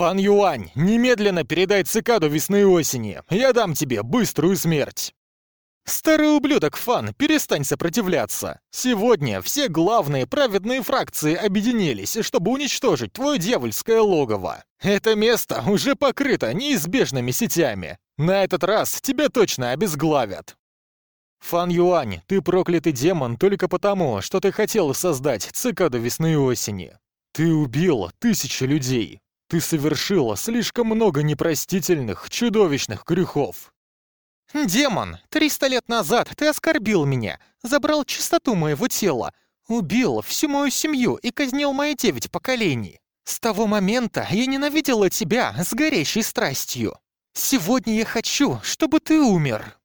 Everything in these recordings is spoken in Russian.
«Фан Юань, немедленно передай цикаду весны и осени. Я дам тебе быструю смерть!» «Старый ублюдок Фан, перестань сопротивляться! Сегодня все главные праведные фракции объединились, чтобы уничтожить твое дьявольское логово. Это место уже покрыто неизбежными сетями. На этот раз тебя точно обезглавят!» «Фан Юань, ты проклятый демон только потому, что ты хотел создать цикаду весны и осени. Ты убил тысячи людей. Ты совершила слишком много непростительных, чудовищных грехов. «Демон, триста лет назад ты оскорбил меня, забрал чистоту моего тела, убил всю мою семью и казнил мои девять поколений. С того момента я ненавидела тебя с горящей страстью. Сегодня я хочу, чтобы ты умер».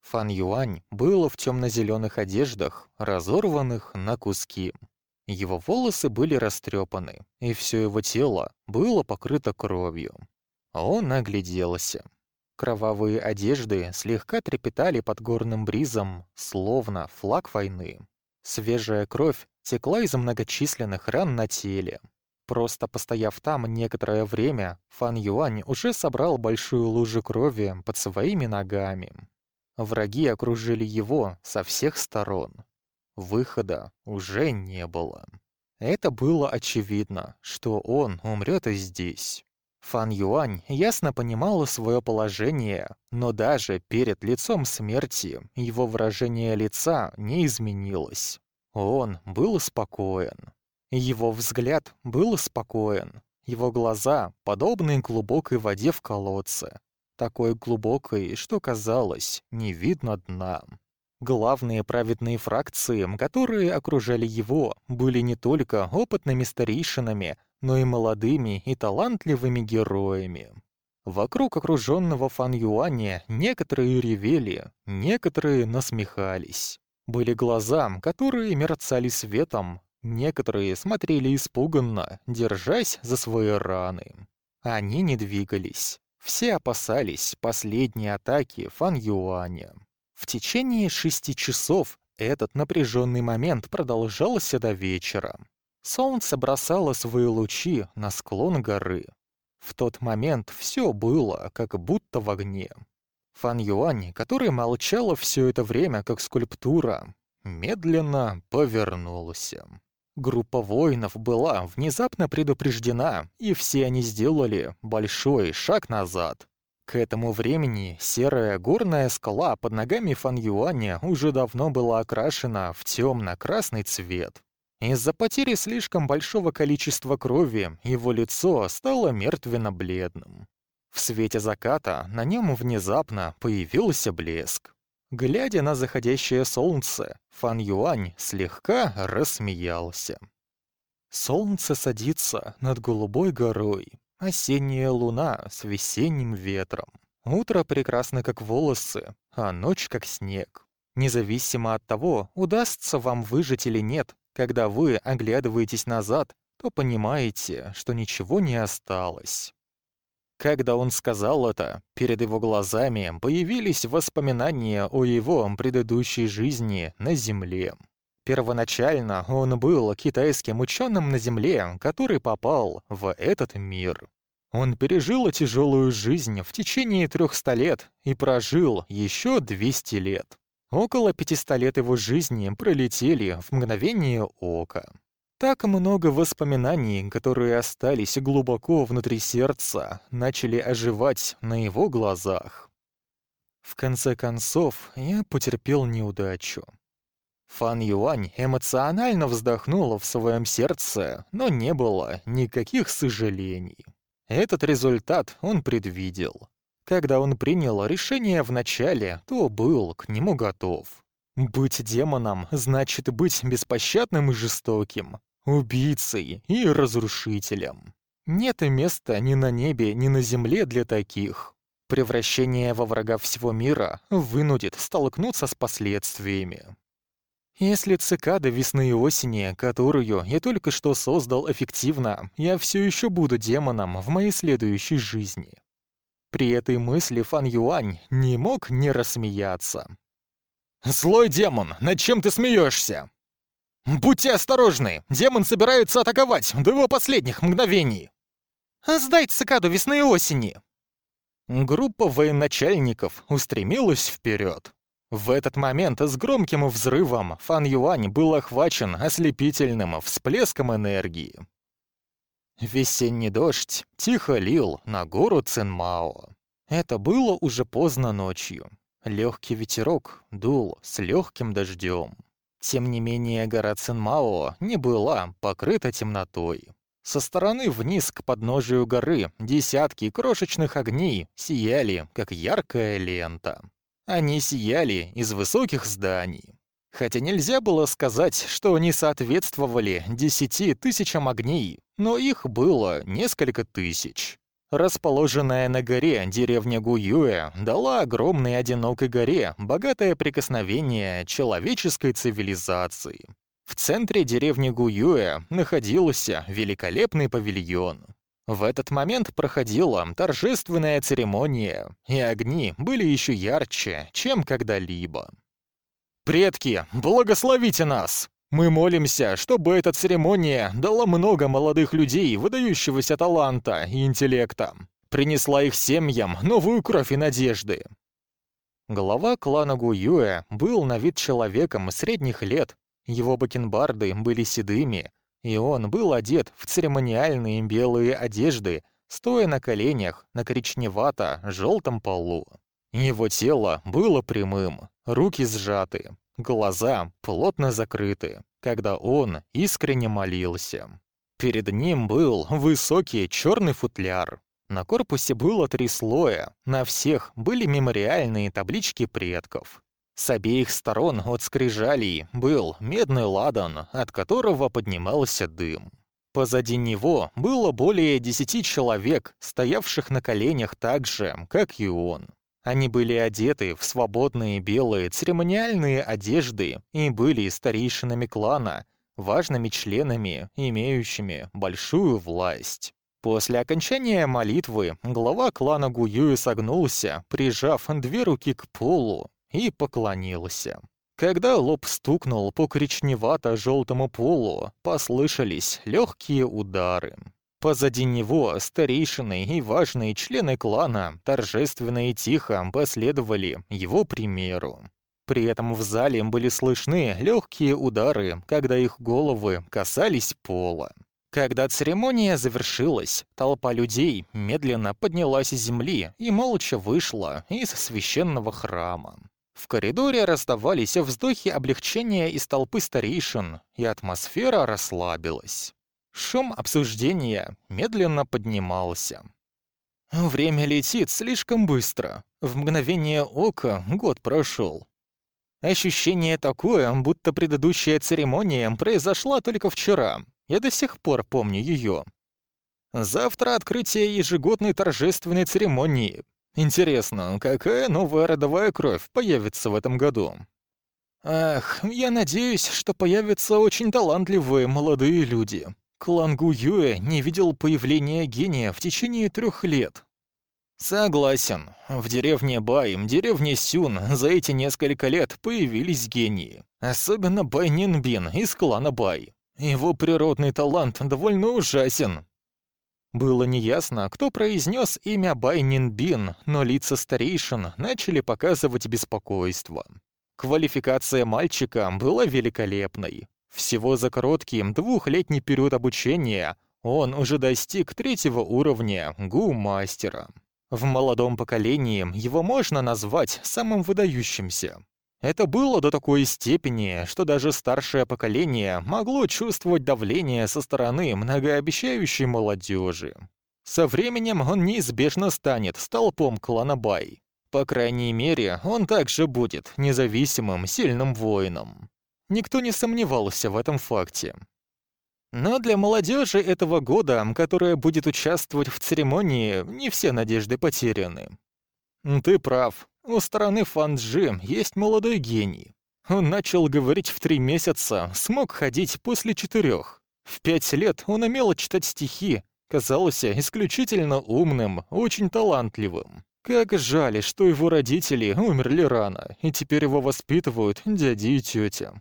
Фан Юань был в темно-зеленых одеждах, разорванных на куски. Его волосы были растрепаны, и все его тело было покрыто кровью. Он огляделся. Кровавые одежды слегка трепетали под горным бризом, словно флаг войны. Свежая кровь текла из многочисленных ран на теле. Просто постояв там некоторое время, Фан Юань уже собрал большую лужу крови под своими ногами. Враги окружили его со всех сторон. Выхода уже не было. Это было очевидно, что он умрет и здесь. Фан Юань ясно понимала свое положение, но даже перед лицом смерти его выражение лица не изменилось. Он был спокоен. Его взгляд был спокоен. Его глаза подобны глубокой воде в колодце. Такой глубокой, что казалось, не видно дна. Главные праведные фракции, которые окружали его, были не только опытными старейшинами, но и молодыми и талантливыми героями. Вокруг окруженного Фан Юаня некоторые ревели, некоторые насмехались. Были глаза, которые мерцали светом, некоторые смотрели испуганно, держась за свои раны. Они не двигались. Все опасались последней атаки Фан Юаня. В течение шести часов этот напряженный момент продолжался до вечера. Солнце бросало свои лучи на склон горы. В тот момент все было как будто в огне. Фан Юань, который молчала все это время как скульптура, медленно повернулся. Группа воинов была внезапно предупреждена, и все они сделали большой шаг назад. К этому времени серая горная скала под ногами Фан Юаня уже давно была окрашена в темно-красный цвет. Из-за потери слишком большого количества крови его лицо стало мертвенно-бледным. В свете заката на нем внезапно появился блеск. Глядя на заходящее солнце, Фан Юань слегка рассмеялся. Солнце садится над голубой горой, осенняя луна с весенним ветром. Утро прекрасно как волосы, а ночь как снег. Независимо от того, удастся вам выжить или нет, когда вы оглядываетесь назад, то понимаете, что ничего не осталось. Когда он сказал это, перед его глазами появились воспоминания о его предыдущей жизни на Земле. Первоначально он был китайским ученым на Земле, который попал в этот мир. Он пережил тяжелую жизнь в течение 300 лет и прожил еще 200 лет. Около 500 лет его жизни пролетели в мгновение ока. Так много воспоминаний, которые остались глубоко внутри сердца, начали оживать на его глазах. В конце концов, я потерпел неудачу. Фан Юань эмоционально вздохнула в своем сердце, но не было никаких сожалений. Этот результат он предвидел. Когда он принял решение в начале, то был к нему готов. Быть демоном значит быть беспощадным и жестоким, убийцей и разрушителем. Нет места ни на небе, ни на земле для таких. Превращение во врага всего мира вынудит столкнуться с последствиями. Если цикада весны и осени, которую я только что создал эффективно, я все еще буду демоном в моей следующей жизни. При этой мысли Фан Юань не мог не рассмеяться. «Злой демон, над чем ты смеешься?» «Будьте осторожны! Демон собирается атаковать до его последних мгновений!» «Сдать цикаду весны и осени!» Группа военачальников устремилась вперед. В этот момент с громким взрывом Фан Юань был охвачен ослепительным всплеском энергии. Весенний дождь тихо лил на гору Цинмао. Это было уже поздно ночью. Легкий ветерок дул с легким дождем. Тем не менее, гора Цинмао не была покрыта темнотой. Со стороны вниз к подножию горы десятки крошечных огней сияли, как яркая лента. Они сияли из высоких зданий. Хотя нельзя было сказать, что они соответствовали десяти тысячам огней, но их было несколько тысяч. Расположенная на горе деревня Гуюэ дала огромной одинокой горе богатое прикосновение человеческой цивилизации. В центре деревни Гуюэ находился великолепный павильон. В этот момент проходила торжественная церемония, и огни были еще ярче, чем когда-либо. «Предки, благословите нас! Мы молимся, чтобы эта церемония дала много молодых людей, выдающегося таланта и интеллекта, принесла их семьям новую кровь и надежды». Глава клана Гуюэ был на вид человеком средних лет его бакенбарды были седыми, и он был одет в церемониальные белые одежды, стоя на коленях на коричневато-желтом полу. Его тело было прямым, руки сжаты, глаза плотно закрыты, когда он искренне молился. Перед ним был высокий черный футляр. На корпусе было три слоя, на всех были мемориальные таблички предков. С обеих сторон от скрижалей был медный ладан, от которого поднимался дым. Позади него было более десяти человек, стоявших на коленях так же, как и он. Они были одеты в свободные белые церемониальные одежды и были старейшинами клана, важными членами, имеющими большую власть. После окончания молитвы глава клана Гуюи согнулся, прижав две руки к полу и поклонился. Когда лоб стукнул по коричневато-желтому полу, послышались легкие удары. Позади него старейшины и важные члены клана торжественно и тихо последовали его примеру. При этом в зале были слышны легкие удары, когда их головы касались пола. Когда церемония завершилась, толпа людей медленно поднялась с земли и молча вышла из священного храма. В коридоре раздавались вздохи облегчения из толпы старейшин, и атмосфера расслабилась. Шум обсуждения медленно поднимался. Время летит слишком быстро. В мгновение ока год прошел. Ощущение такое, будто предыдущая церемония произошла только вчера. Я до сих пор помню ее. Завтра открытие ежегодной торжественной церемонии. Интересно, какая новая родовая кровь появится в этом году? Ах, я надеюсь, что появятся очень талантливые молодые люди. Клан Гуюэ не видел появления гения в течение трех лет. Согласен. В деревне Бай, деревне Сюн за эти несколько лет появились гении. Особенно Бай Нинбин из клана Бай. Его природный талант довольно ужасен. Было неясно, кто произнес имя Байнин но лица старейшин начали показывать беспокойство. Квалификация мальчика была великолепной. Всего за короткий двухлетний период обучения он уже достиг третьего уровня гу-мастера. В молодом поколении его можно назвать самым выдающимся. Это было до такой степени, что даже старшее поколение могло чувствовать давление со стороны многообещающей молодежи. Со временем он неизбежно станет столпом клана Бай. По крайней мере, он также будет независимым, сильным воином. Никто не сомневался в этом факте. Но для молодежи этого года, которая будет участвовать в церемонии, не все надежды потеряны. Ты прав. У стороны Фанджи есть молодой гений. Он начал говорить в три месяца, смог ходить после четырех. В пять лет он умел читать стихи, казался исключительно умным, очень талантливым. Как жаль, что его родители умерли рано, и теперь его воспитывают дяди и тетя.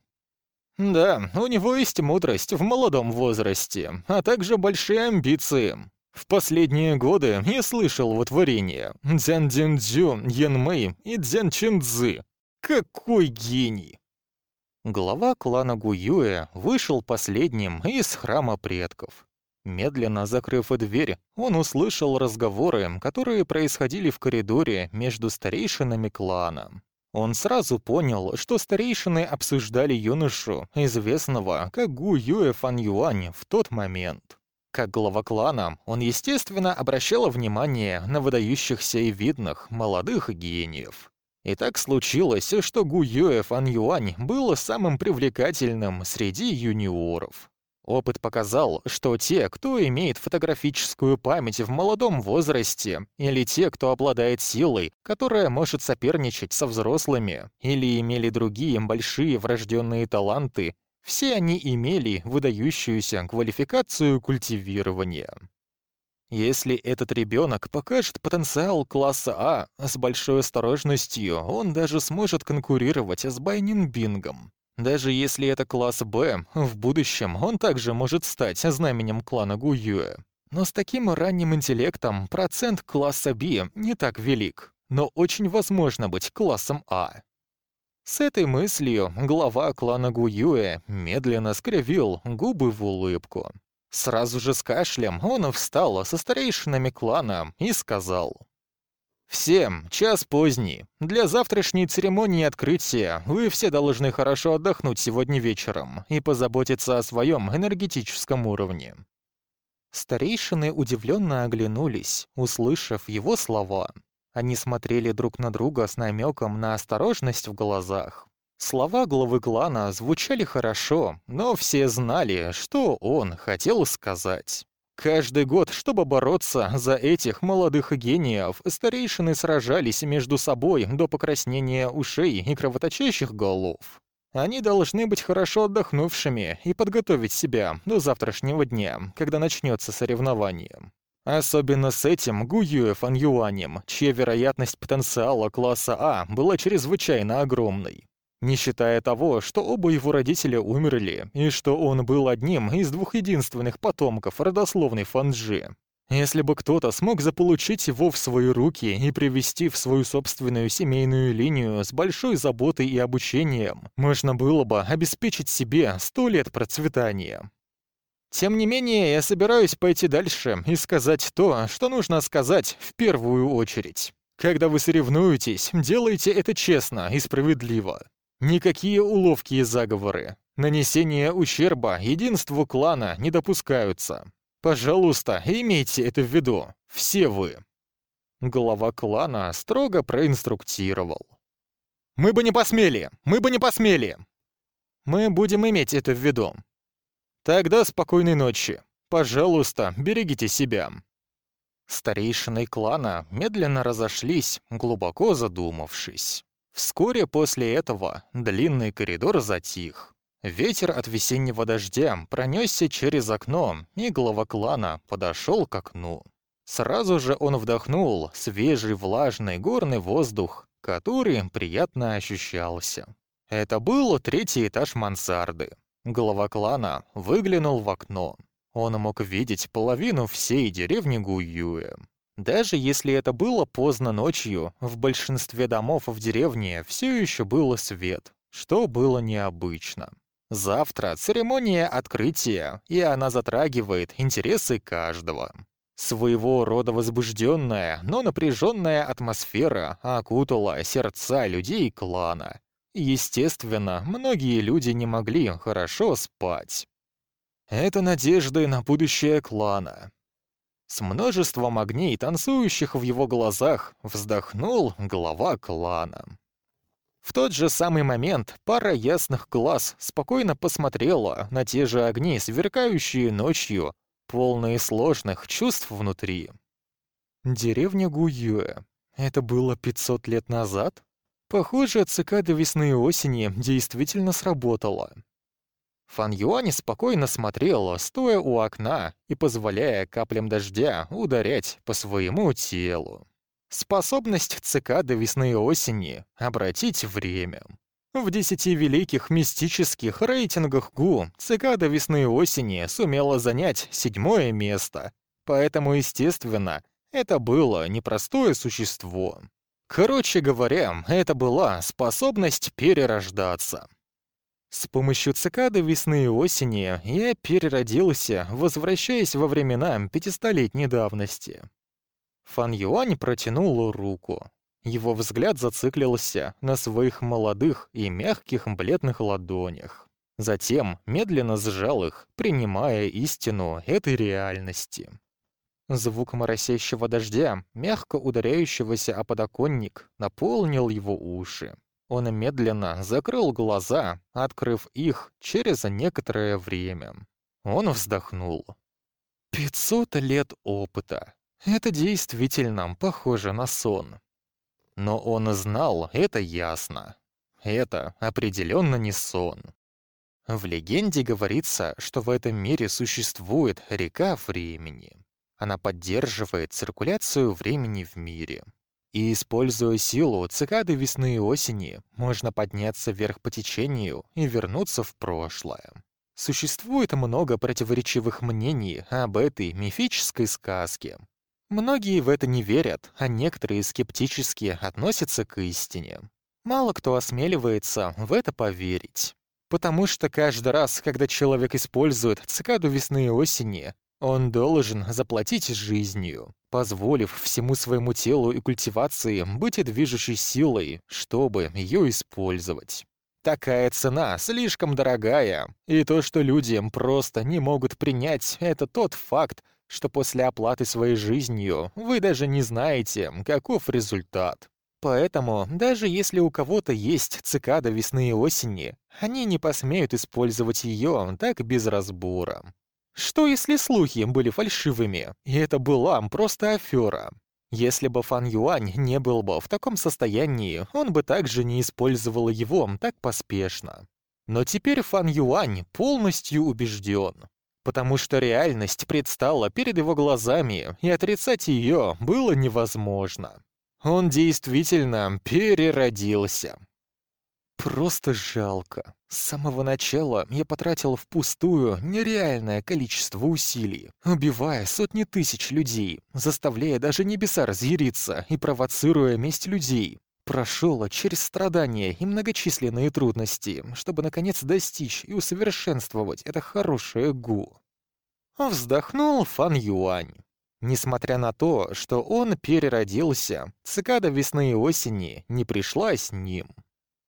Да, у него есть мудрость в молодом возрасте, а также большие амбиции. В последние годы я слышал вот творение Дзян Дзян Дзю, Ян Мэй и Дзян Чин Цзы. Какой гений! Глава клана Гуюэ вышел последним из храма предков. Медленно закрыв дверь, он услышал разговоры, которые происходили в коридоре между старейшинами клана. Он сразу понял, что старейшины обсуждали юношу, известного как Гу Юэ Фан Юань, в тот момент. Как глава клана, он, естественно, обращал внимание на выдающихся и видных молодых гениев. И так случилось, что Гу Юэ Фан Юань был самым привлекательным среди юниоров. Опыт показал, что те, кто имеет фотографическую память в молодом возрасте, или те, кто обладает силой, которая может соперничать со взрослыми, или имели другие большие врожденные таланты, все они имели выдающуюся квалификацию культивирования. Если этот ребенок покажет потенциал класса А с большой осторожностью, он даже сможет конкурировать с Байнинбингом. Даже если это класс Б, в будущем он также может стать знаменем клана Гуюэ. Но с таким ранним интеллектом процент класса Б не так велик, но очень возможно быть классом А. С этой мыслью глава клана Гуюэ медленно скривил губы в улыбку. Сразу же с кашлем он встал со старейшинами клана и сказал. «Всем, час поздний. Для завтрашней церемонии открытия вы все должны хорошо отдохнуть сегодня вечером и позаботиться о своем энергетическом уровне». Старейшины удивленно оглянулись, услышав его слова. Они смотрели друг на друга с намеком на осторожность в глазах. Слова главы клана звучали хорошо, но все знали, что он хотел сказать. Каждый год, чтобы бороться за этих молодых гениев, старейшины сражались между собой до покраснения ушей и кровоточащих голов. Они должны быть хорошо отдохнувшими и подготовить себя до завтрашнего дня, когда начнется соревнование. Особенно с этим Гуюэ Фан Юанем, чья вероятность потенциала класса А была чрезвычайно огромной. Не считая того, что оба его родителя умерли, и что он был одним из двух единственных потомков родословной Фанджи. Если бы кто-то смог заполучить его в свои руки и привести в свою собственную семейную линию с большой заботой и обучением, можно было бы обеспечить себе сто лет процветания. Тем не менее, я собираюсь пойти дальше и сказать то, что нужно сказать в первую очередь. Когда вы соревнуетесь, делайте это честно и справедливо. Никакие уловки и заговоры. Нанесение ущерба единству клана не допускаются. Пожалуйста, имейте это в виду. Все вы. Глава клана строго проинструктировал. «Мы бы не посмели! Мы бы не посмели!» «Мы будем иметь это в виду. Тогда спокойной ночи. Пожалуйста, берегите себя». Старейшины клана медленно разошлись, глубоко задумавшись. Вскоре после этого длинный коридор затих. Ветер от весеннего дождя пронесся через окно, и глава клана подошел к окну. Сразу же он вдохнул свежий влажный горный воздух, который приятно ощущался. Это был третий этаж мансарды. Глава клана выглянул в окно. Он мог видеть половину всей деревни Гуюэ. Даже если это было поздно ночью, в большинстве домов в деревне все еще было свет, что было необычно. Завтра церемония открытия, и она затрагивает интересы каждого. Своего рода возбужденная, но напряженная атмосфера окутала сердца людей клана. Естественно, многие люди не могли хорошо спать. Это надежды на будущее клана. С множеством огней, танцующих в его глазах, вздохнул глава клана. В тот же самый момент пара ясных глаз спокойно посмотрела на те же огни, сверкающие ночью, полные сложных чувств внутри. Деревня Гуюэ. Это было 500 лет назад? Похоже, цикада весны и осени действительно сработала. Фан Юань спокойно смотрел, стоя у окна и позволяя каплям дождя ударять по своему телу. Способность цикады весны и осени — обратить время. В десяти великих мистических рейтингах ГУ цикада весны и осени сумела занять седьмое место. Поэтому, естественно, это было непростое существо. Короче говоря, это была способность перерождаться. С помощью цикады весны и осени я переродился, возвращаясь во времена пятистолетней давности. Фан Юань протянул руку. Его взгляд зациклился на своих молодых и мягких бледных ладонях. Затем медленно сжал их, принимая истину этой реальности. Звук моросящего дождя, мягко ударяющегося о подоконник, наполнил его уши. Он медленно закрыл глаза, открыв их через некоторое время. Он вздохнул. «Пятьсот лет опыта. Это действительно похоже на сон». Но он знал это ясно. Это определенно не сон. В легенде говорится, что в этом мире существует река времени. Она поддерживает циркуляцию времени в мире. И, используя силу цикады весны и осени, можно подняться вверх по течению и вернуться в прошлое. Существует много противоречивых мнений об этой мифической сказке. Многие в это не верят, а некоторые скептически относятся к истине. Мало кто осмеливается в это поверить. Потому что каждый раз, когда человек использует цикаду весны и осени, он должен заплатить жизнью, позволив всему своему телу и культивации быть движущей силой, чтобы ее использовать. Такая цена слишком дорогая, и то, что люди просто не могут принять, это тот факт, что после оплаты своей жизнью вы даже не знаете, каков результат. Поэтому, даже если у кого-то есть цикада весны и осени, они не посмеют использовать ее так без разбора. Что если слухи были фальшивыми, и это была просто афера? Если бы Фан Юань не был бы в таком состоянии, он бы также не использовал его так поспешно. Но теперь Фан Юань полностью убежден, потому что реальность предстала перед его глазами, и отрицать ее было невозможно. Он действительно переродился. Просто жалко. С самого начала я потратил впустую нереальное количество усилий, убивая сотни тысяч людей, заставляя даже небеса разъяриться и провоцируя месть людей. Прошел через страдания и многочисленные трудности, чтобы наконец достичь и усовершенствовать это хорошее гу. Вздохнул Фан Юань. Несмотря на то, что он переродился, цикада весны и осени не пришла с ним.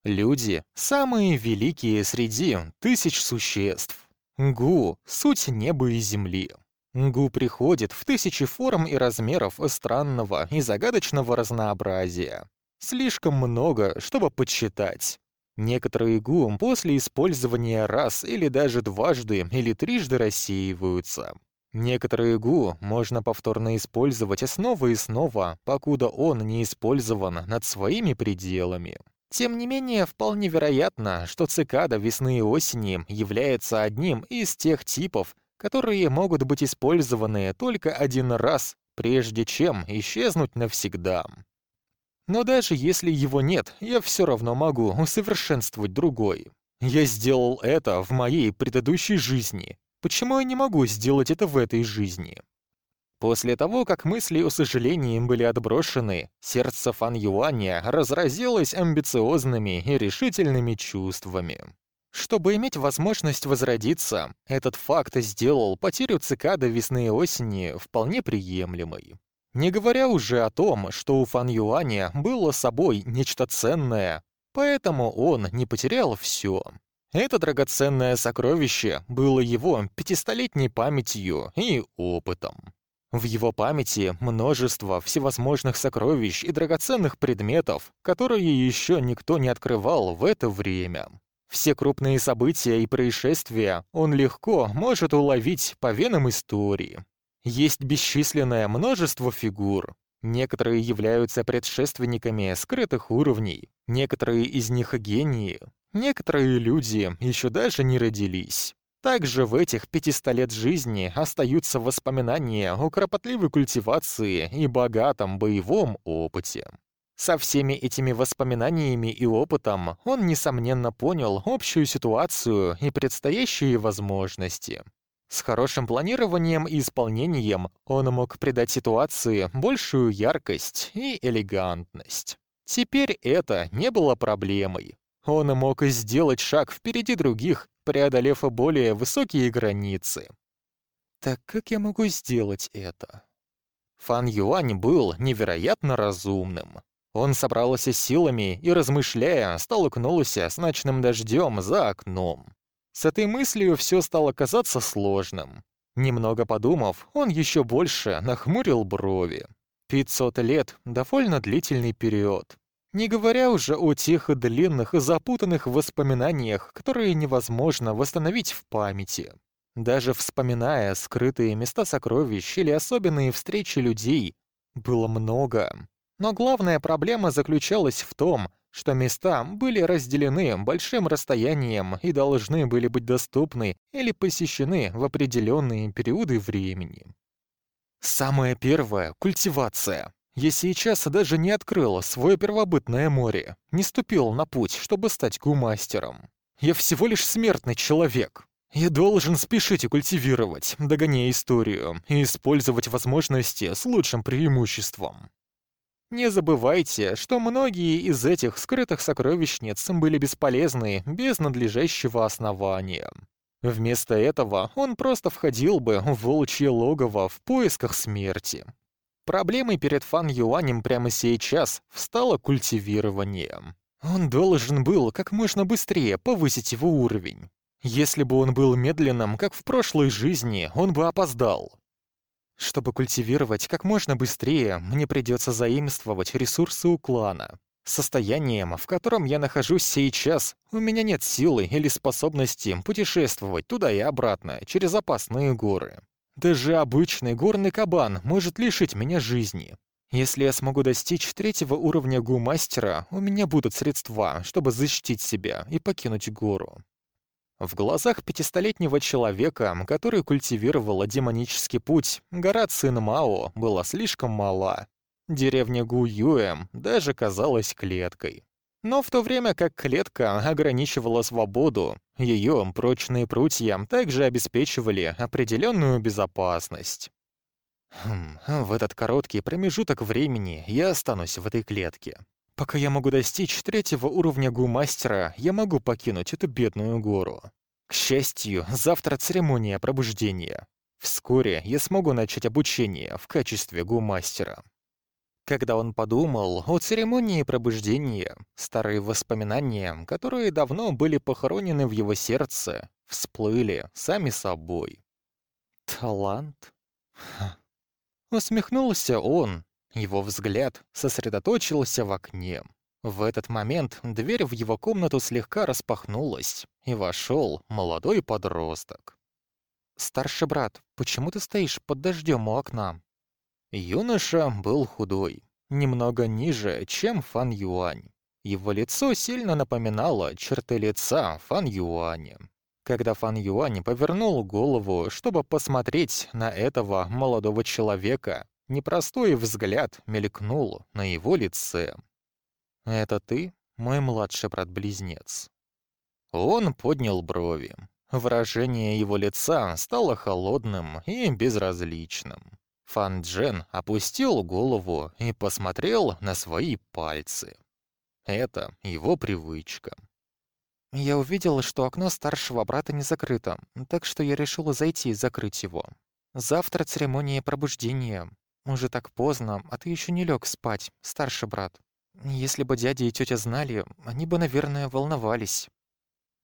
Люди — самые великие среди тысяч существ. Гу — суть неба и земли. Гу приходит в тысячи форм и размеров странного и загадочного разнообразия. Слишком много, чтобы подсчитать. Некоторые гу после использования раз или даже дважды или трижды рассеиваются. Некоторые гу можно повторно использовать снова и снова, покуда он не использован над своими пределами. Тем не менее, вполне вероятно, что цикада весны и осени является одним из тех типов, которые могут быть использованы только один раз, прежде чем исчезнуть навсегда. Но даже если его нет, я все равно могу усовершенствовать другой. Я сделал это в моей предыдущей жизни. Почему я не могу сделать это в этой жизни? После того, как мысли о сожалении были отброшены, сердце Фан Юаня разразилось амбициозными и решительными чувствами. Чтобы иметь возможность возродиться, этот факт сделал потерю цикады весны и осени вполне приемлемой. Не говоря уже о том, что у Фан Юаня было собой нечто ценное, поэтому он не потерял все. Это драгоценное сокровище было его пятистолетней памятью и опытом. В его памяти множество всевозможных сокровищ и драгоценных предметов, которые еще никто не открывал в это время. Все крупные события и происшествия он легко может уловить по венам истории. Есть бесчисленное множество фигур. Некоторые являются предшественниками скрытых уровней, некоторые из них гении, некоторые люди еще даже не родились. Также в этих 500 лет жизни остаются воспоминания о кропотливой культивации и богатом боевом опыте. Со всеми этими воспоминаниями и опытом он, несомненно, понял общую ситуацию и предстоящие возможности. С хорошим планированием и исполнением он мог придать ситуации большую яркость и элегантность. Теперь это не было проблемой. Он мог сделать шаг впереди других, преодолев более высокие границы. Так как я могу сделать это? Фан Юань был невероятно разумным. Он собрался силами и, размышляя, столкнулся с ночным дождем за окном. С этой мыслью все стало казаться сложным. Немного подумав, он еще больше нахмурил брови. 500 лет — довольно длительный период. Не говоря уже о тех длинных и запутанных воспоминаниях, которые невозможно восстановить в памяти. Даже вспоминая скрытые места сокровищ или особенные встречи людей, было много. Но главная проблема заключалась в том, что места были разделены большим расстоянием и должны были быть доступны или посещены в определенные периоды времени. Самое первое — культивация. Я сейчас даже не открыл свое первобытное море, не ступил на путь, чтобы стать гумастером. Я всего лишь смертный человек. Я должен спешить и культивировать, догоняя историю, и использовать возможности с лучшим преимуществом. Не забывайте, что многие из этих скрытых сокровищниц были бесполезны без надлежащего основания. Вместо этого он просто входил бы в волчье логово в поисках смерти. Проблемой перед Фан Юанем прямо сейчас встало культивирование. Он должен был как можно быстрее повысить его уровень. Если бы он был медленным, как в прошлой жизни, он бы опоздал. Чтобы культивировать как можно быстрее, мне придется заимствовать ресурсы у клана. Состоянием, в котором я нахожусь сейчас, у меня нет силы или способности путешествовать туда и обратно через опасные горы. Даже обычный горный кабан может лишить меня жизни. Если я смогу достичь третьего уровня гу-мастера, у меня будут средства, чтобы защитить себя и покинуть гору. В глазах пятистолетнего человека, который культивировал демонический путь, гора Цин Мао была слишком мала. Деревня Гуюэм даже казалась клеткой. Но в то время как клетка ограничивала свободу, ее прочные прутья также обеспечивали определенную безопасность. Хм, в этот короткий промежуток времени я останусь в этой клетке. Пока я могу достичь третьего уровня гу-мастера, я могу покинуть эту бедную гору. К счастью, завтра церемония пробуждения. Вскоре я смогу начать обучение в качестве гу-мастера. Когда он подумал о церемонии пробуждения, старые воспоминания, которые давно были похоронены в его сердце, всплыли сами собой. Талант? Усмехнулся он, его взгляд сосредоточился в окне. В этот момент дверь в его комнату слегка распахнулась, и вошел молодой подросток. «Старший брат, почему ты стоишь под дождем у окна?» Юноша был худой, немного ниже, чем Фан Юань. Его лицо сильно напоминало черты лица Фан Юаня. Когда Фан Юань повернул голову, чтобы посмотреть на этого молодого человека, Непростой взгляд мелькнул на его лице. «Это ты, мой младший брат-близнец?» Он поднял брови. Выражение его лица стало холодным и безразличным. Фан Джен опустил голову и посмотрел на свои пальцы. Это его привычка. Я увидел, что окно старшего брата не закрыто, так что я решила зайти и закрыть его. Завтра церемония пробуждения. Уже так поздно, а ты еще не лег спать, старший брат. Если бы дядя и тетя знали, они бы, наверное, волновались».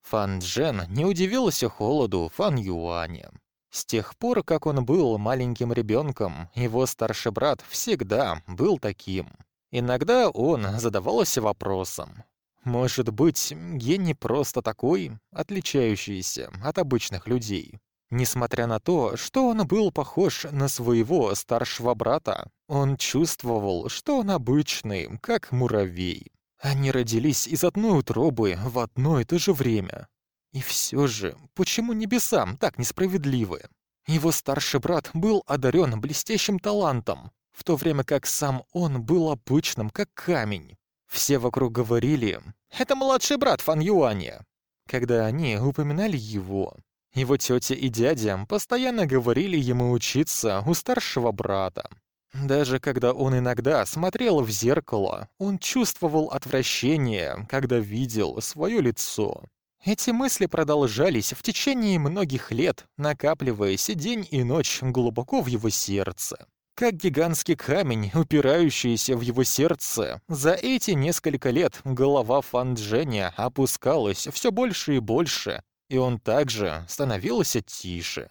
Фан Джен не удивился холоду Фан Юаня. С тех пор, как он был маленьким ребенком, его старший брат всегда был таким. Иногда он задавался вопросом. Может быть, не просто такой, отличающийся от обычных людей. Несмотря на то, что он был похож на своего старшего брата, он чувствовал, что он обычный, как муравей. Они родились из одной утробы в одно и то же время. И все же, почему небесам так несправедливы? Его старший брат был одарен блестящим талантом, в то время как сам он был обычным, как камень. Все вокруг говорили «Это младший брат Фан Юаня», когда они упоминали его. Его тетя и дядя постоянно говорили ему учиться у старшего брата. Даже когда он иногда смотрел в зеркало, он чувствовал отвращение, когда видел свое лицо. Эти мысли продолжались в течение многих лет, накапливаясь день и ночь глубоко в его сердце. Как гигантский камень, упирающийся в его сердце, за эти несколько лет голова Фан Дженя опускалась все больше и больше, и он также становился тише.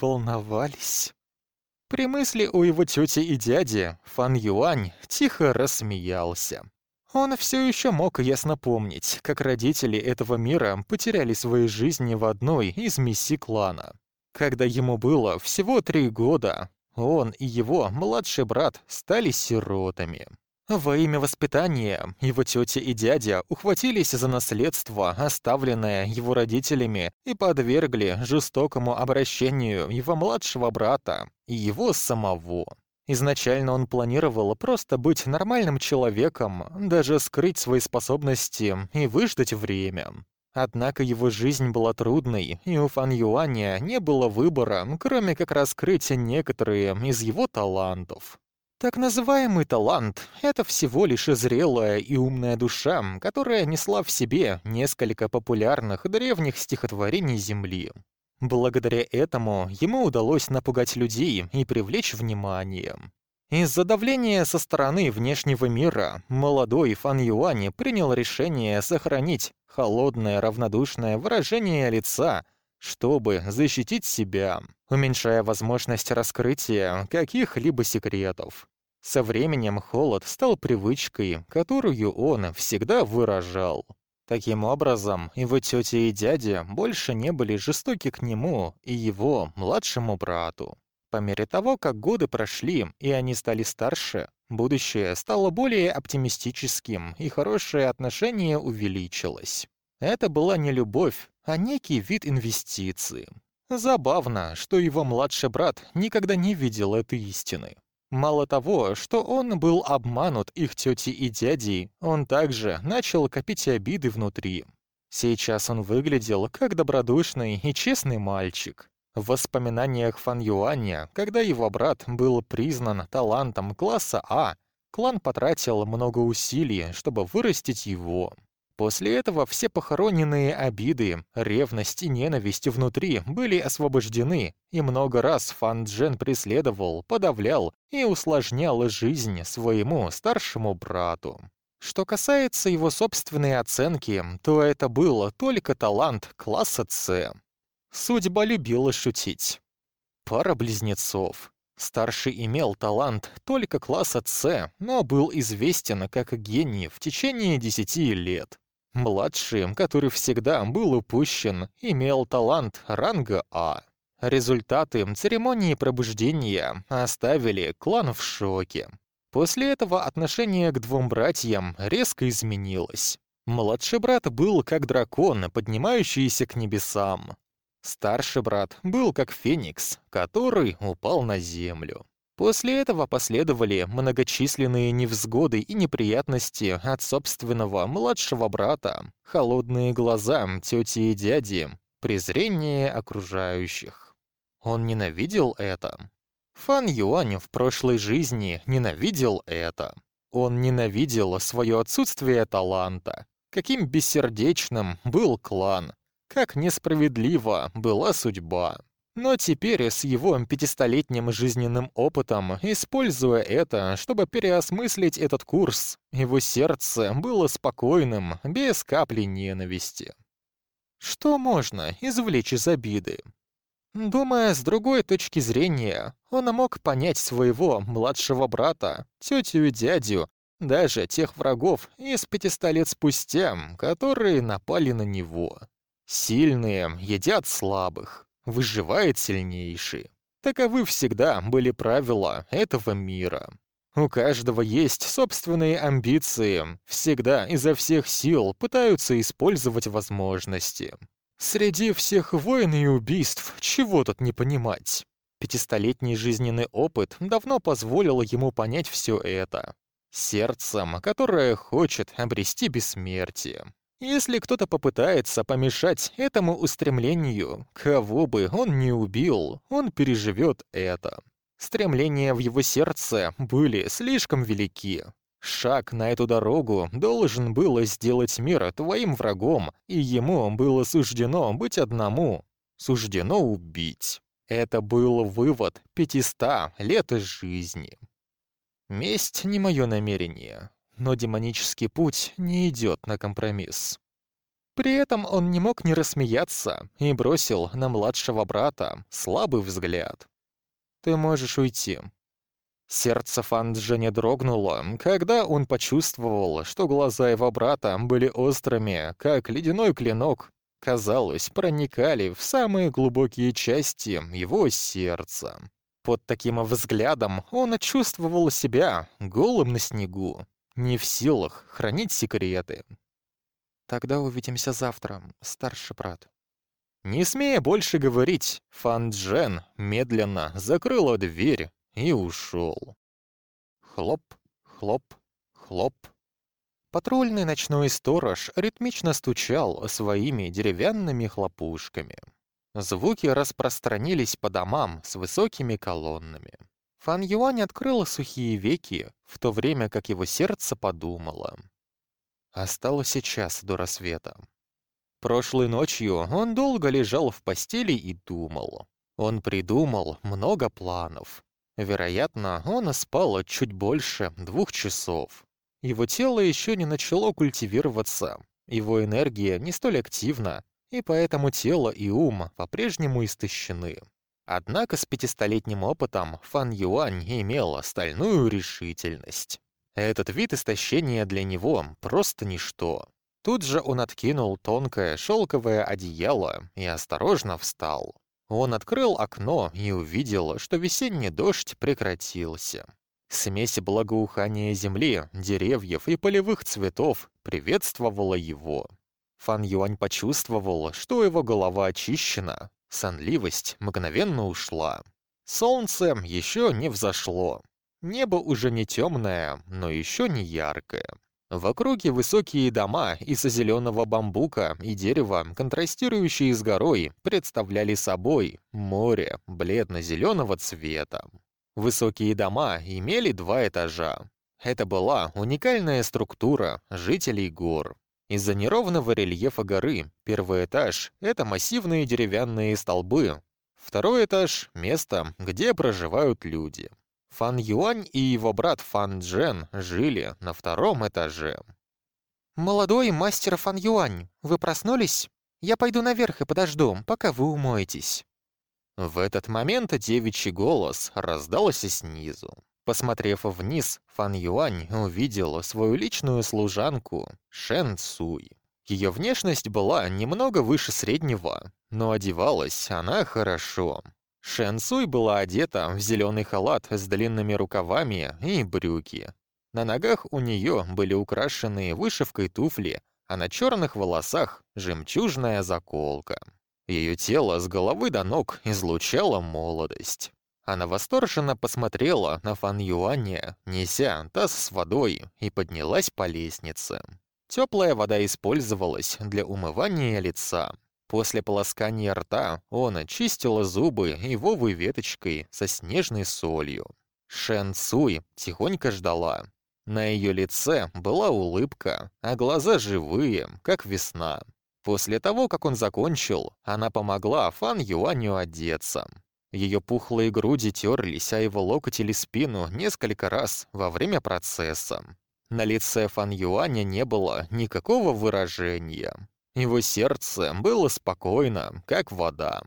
Волновались. При мысли у его тети и дяди Фан Юань тихо рассмеялся. Он все еще мог ясно помнить, как родители этого мира потеряли свои жизни в одной из миссий клана. Когда ему было всего три года, он и его младший брат стали сиротами. Во имя воспитания его тетя и дядя ухватились за наследство, оставленное его родителями, и подвергли жестокому обращению его младшего брата и его самого. Изначально он планировал просто быть нормальным человеком, даже скрыть свои способности и выждать время. Однако его жизнь была трудной, и у Фан Юаня не было выбора, кроме как раскрыть некоторые из его талантов. Так называемый талант — это всего лишь зрелая и умная душа, которая несла в себе несколько популярных древних стихотворений Земли. Благодаря этому ему удалось напугать людей и привлечь внимание. Из-за давления со стороны внешнего мира молодой Фан Юань принял решение сохранить холодное равнодушное выражение лица, чтобы защитить себя, уменьшая возможность раскрытия каких-либо секретов. Со временем холод стал привычкой, которую он всегда выражал. Таким образом, его тетя и дядя больше не были жестоки к нему и его младшему брату. По мере того, как годы прошли и они стали старше, будущее стало более оптимистическим и хорошее отношение увеличилось. Это была не любовь, а некий вид инвестиции. Забавно, что его младший брат никогда не видел этой истины. Мало того, что он был обманут их тетей и дядей, он также начал копить обиды внутри. Сейчас он выглядел как добродушный и честный мальчик. В воспоминаниях Фан Юаня, когда его брат был признан талантом класса А, клан потратил много усилий, чтобы вырастить его. После этого все похороненные обиды, ревность и ненависть внутри были освобождены, и много раз Фан Джен преследовал, подавлял и усложнял жизнь своему старшему брату. Что касается его собственной оценки, то это был только талант класса С. Судьба любила шутить. Пара близнецов. Старший имел талант только класса С, но был известен как гений в течение десяти лет. Младший, который всегда был упущен, имел талант ранга А. Результаты церемонии пробуждения оставили клан в шоке. После этого отношение к двум братьям резко изменилось. Младший брат был как дракон, поднимающийся к небесам. Старший брат был как феникс, который упал на землю. После этого последовали многочисленные невзгоды и неприятности от собственного младшего брата, холодные глаза тети и дяди, презрение окружающих. Он ненавидел это. Фан Юань в прошлой жизни ненавидел это. Он ненавидел свое отсутствие таланта. Каким бессердечным был клан. Как несправедлива была судьба. Но теперь с его пятистолетним жизненным опытом, используя это, чтобы переосмыслить этот курс, его сердце было спокойным, без капли ненависти. Что можно извлечь из обиды? Думая с другой точки зрения, он мог понять своего младшего брата, тетю и дядю, даже тех врагов из пятиста лет спустя, которые напали на него. Сильные едят слабых выживает сильнейший. Таковы всегда были правила этого мира. У каждого есть собственные амбиции, всегда изо всех сил пытаются использовать возможности. Среди всех войн и убийств чего тут не понимать? Пятистолетний жизненный опыт давно позволил ему понять все это. Сердцем, которое хочет обрести бессмертие. Если кто-то попытается помешать этому устремлению, кого бы он ни убил, он переживет это. Стремления в его сердце были слишком велики. Шаг на эту дорогу должен было сделать мир твоим врагом, и ему было суждено быть одному. Суждено убить. Это был вывод 500 лет жизни. Месть не мое намерение, но демонический путь не идет на компромисс. При этом он не мог не рассмеяться и бросил на младшего брата слабый взгляд. «Ты можешь уйти». Сердце Фанджи дрогнуло, когда он почувствовал, что глаза его брата были острыми, как ледяной клинок, казалось, проникали в самые глубокие части его сердца. Под таким взглядом он чувствовал себя голым на снегу, не в силах хранить секреты. «Тогда увидимся завтра, старший брат». Не смея больше говорить, Фан Джен медленно закрыла дверь и ушел. Хлоп, хлоп, хлоп. Патрульный ночной сторож ритмично стучал своими деревянными хлопушками. Звуки распространились по домам с высокими колоннами. Фан Юань открыл сухие веки, в то время как его сердце подумало. Осталось сейчас до рассвета. Прошлой ночью он долго лежал в постели и думал. Он придумал много планов. Вероятно, он спал чуть больше двух часов. Его тело еще не начало культивироваться, его энергия не столь активна, и поэтому тело и ум по-прежнему истощены. Однако с пятистолетним опытом Фан Юань имел стальную решительность. Этот вид истощения для него просто ничто. Тут же он откинул тонкое шелковое одеяло и осторожно встал. Он открыл окно и увидел, что весенний дождь прекратился. Смесь благоухания земли, деревьев и полевых цветов приветствовала его. Фан Юань почувствовал, что его голова очищена, сонливость мгновенно ушла. Солнце еще не взошло. Небо уже не темное, но еще не яркое. В округе высокие дома из зеленого бамбука и дерева, контрастирующие с горой, представляли собой море бледно-зеленого цвета. Высокие дома имели два этажа. Это была уникальная структура жителей гор. Из-за неровного рельефа горы первый этаж — это массивные деревянные столбы, второй этаж — место, где проживают люди. Фан Юань и его брат Фан Джен жили на втором этаже. «Молодой мастер Фан Юань, вы проснулись? Я пойду наверх и подожду, пока вы умоетесь». В этот момент девичий голос раздался снизу. Посмотрев вниз, Фан Юань увидел свою личную служанку Шэн Цуй. Ее внешность была немного выше среднего, но одевалась она хорошо. Шэнсуй была одета в зеленый халат с длинными рукавами и брюки. На ногах у нее были украшенные вышивкой туфли, а на черных волосах жемчужная заколка. Ее тело с головы до ног излучало молодость. Она восторженно посмотрела на Фан Юаня, неся таз с водой, и поднялась по лестнице. Теплая вода использовалась для умывания лица. После полоскания рта он очистил зубы ивовой веточкой со снежной солью. Шэн Цуй тихонько ждала. На ее лице была улыбка, а глаза живые, как весна. После того, как он закончил, она помогла Фан Юаню одеться. Ее пухлые груди терлись, а его локоть или спину несколько раз во время процесса. На лице Фан Юаня не было никакого выражения. Его сердце было спокойно, как вода.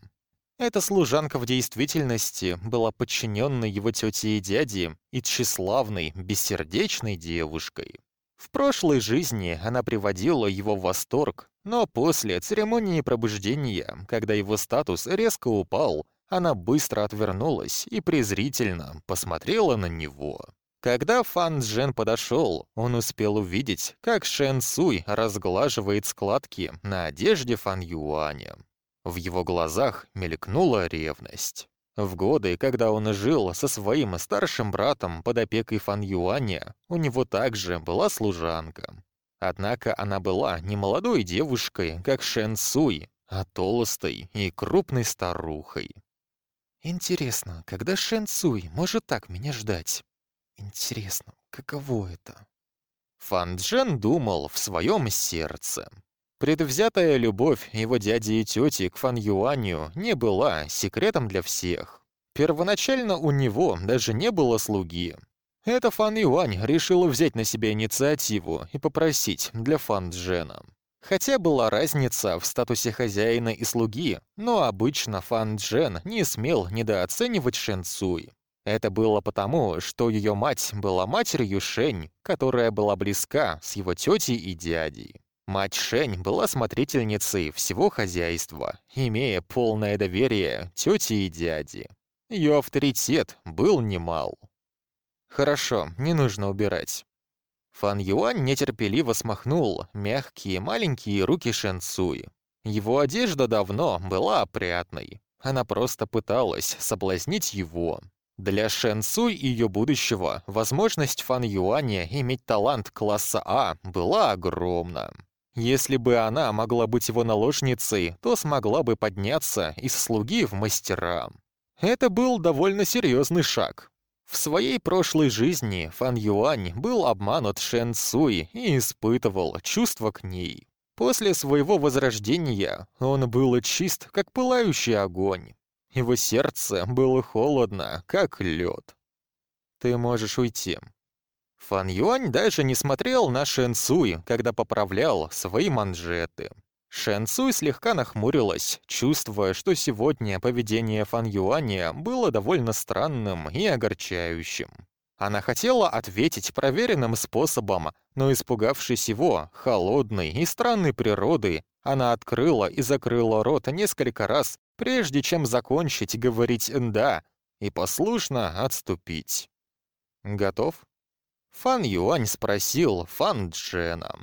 Эта служанка в действительности была подчиненной его тете и дяде и тщеславной, бессердечной девушкой. В прошлой жизни она приводила его в восторг, но после церемонии пробуждения, когда его статус резко упал, она быстро отвернулась и презрительно посмотрела на него. Когда Фан Джен подошел, он успел увидеть, как Шэн Суй разглаживает складки на одежде Фан Юаня. В его глазах мелькнула ревность. В годы, когда он жил со своим старшим братом под опекой Фан Юаня, у него также была служанка. Однако она была не молодой девушкой, как Шэн Суй, а толстой и крупной старухой. Интересно, когда Шэн Суй может так меня ждать? Интересно, каково это? Фан Джен думал в своем сердце. Предвзятая любовь его дяди и тети к Фан Юаню не была секретом для всех. Первоначально у него даже не было слуги. Это Фан Юань решила взять на себя инициативу и попросить для Фан Джена. Хотя была разница в статусе хозяина и слуги, но обычно Фан Джен не смел недооценивать Шэн Цуй. Это было потому, что ее мать была матерью Шень, которая была близка с его тетей и дядей. Мать Шень была смотрительницей всего хозяйства, имея полное доверие тете и дяде. Ее авторитет был немал. «Хорошо, не нужно убирать». Фан Юань нетерпеливо смахнул мягкие маленькие руки Шэн Цуй. Его одежда давно была опрятной. Она просто пыталась соблазнить его. Для Шэн Цуй и ее будущего возможность Фан Юаня иметь талант класса А была огромна. Если бы она могла быть его наложницей, то смогла бы подняться из слуги в мастера. Это был довольно серьезный шаг, в своей прошлой жизни Фан Юань был обманут Шэн Цуй и испытывал чувства к ней. После своего возрождения он был чист, как пылающий огонь. Его сердце было холодно, как лед. «Ты можешь уйти». Фан Юань даже не смотрел на Шэн Цуй, когда поправлял свои манжеты. Шэн Цуй слегка нахмурилась, чувствуя, что сегодня поведение Фан Юаня было довольно странным и огорчающим. Она хотела ответить проверенным способом, но, испугавшись его, холодной и странной природы, она открыла и закрыла рот несколько раз, прежде чем закончить говорить «да» и послушно отступить. «Готов?» Фан Юань спросил Фан Джена.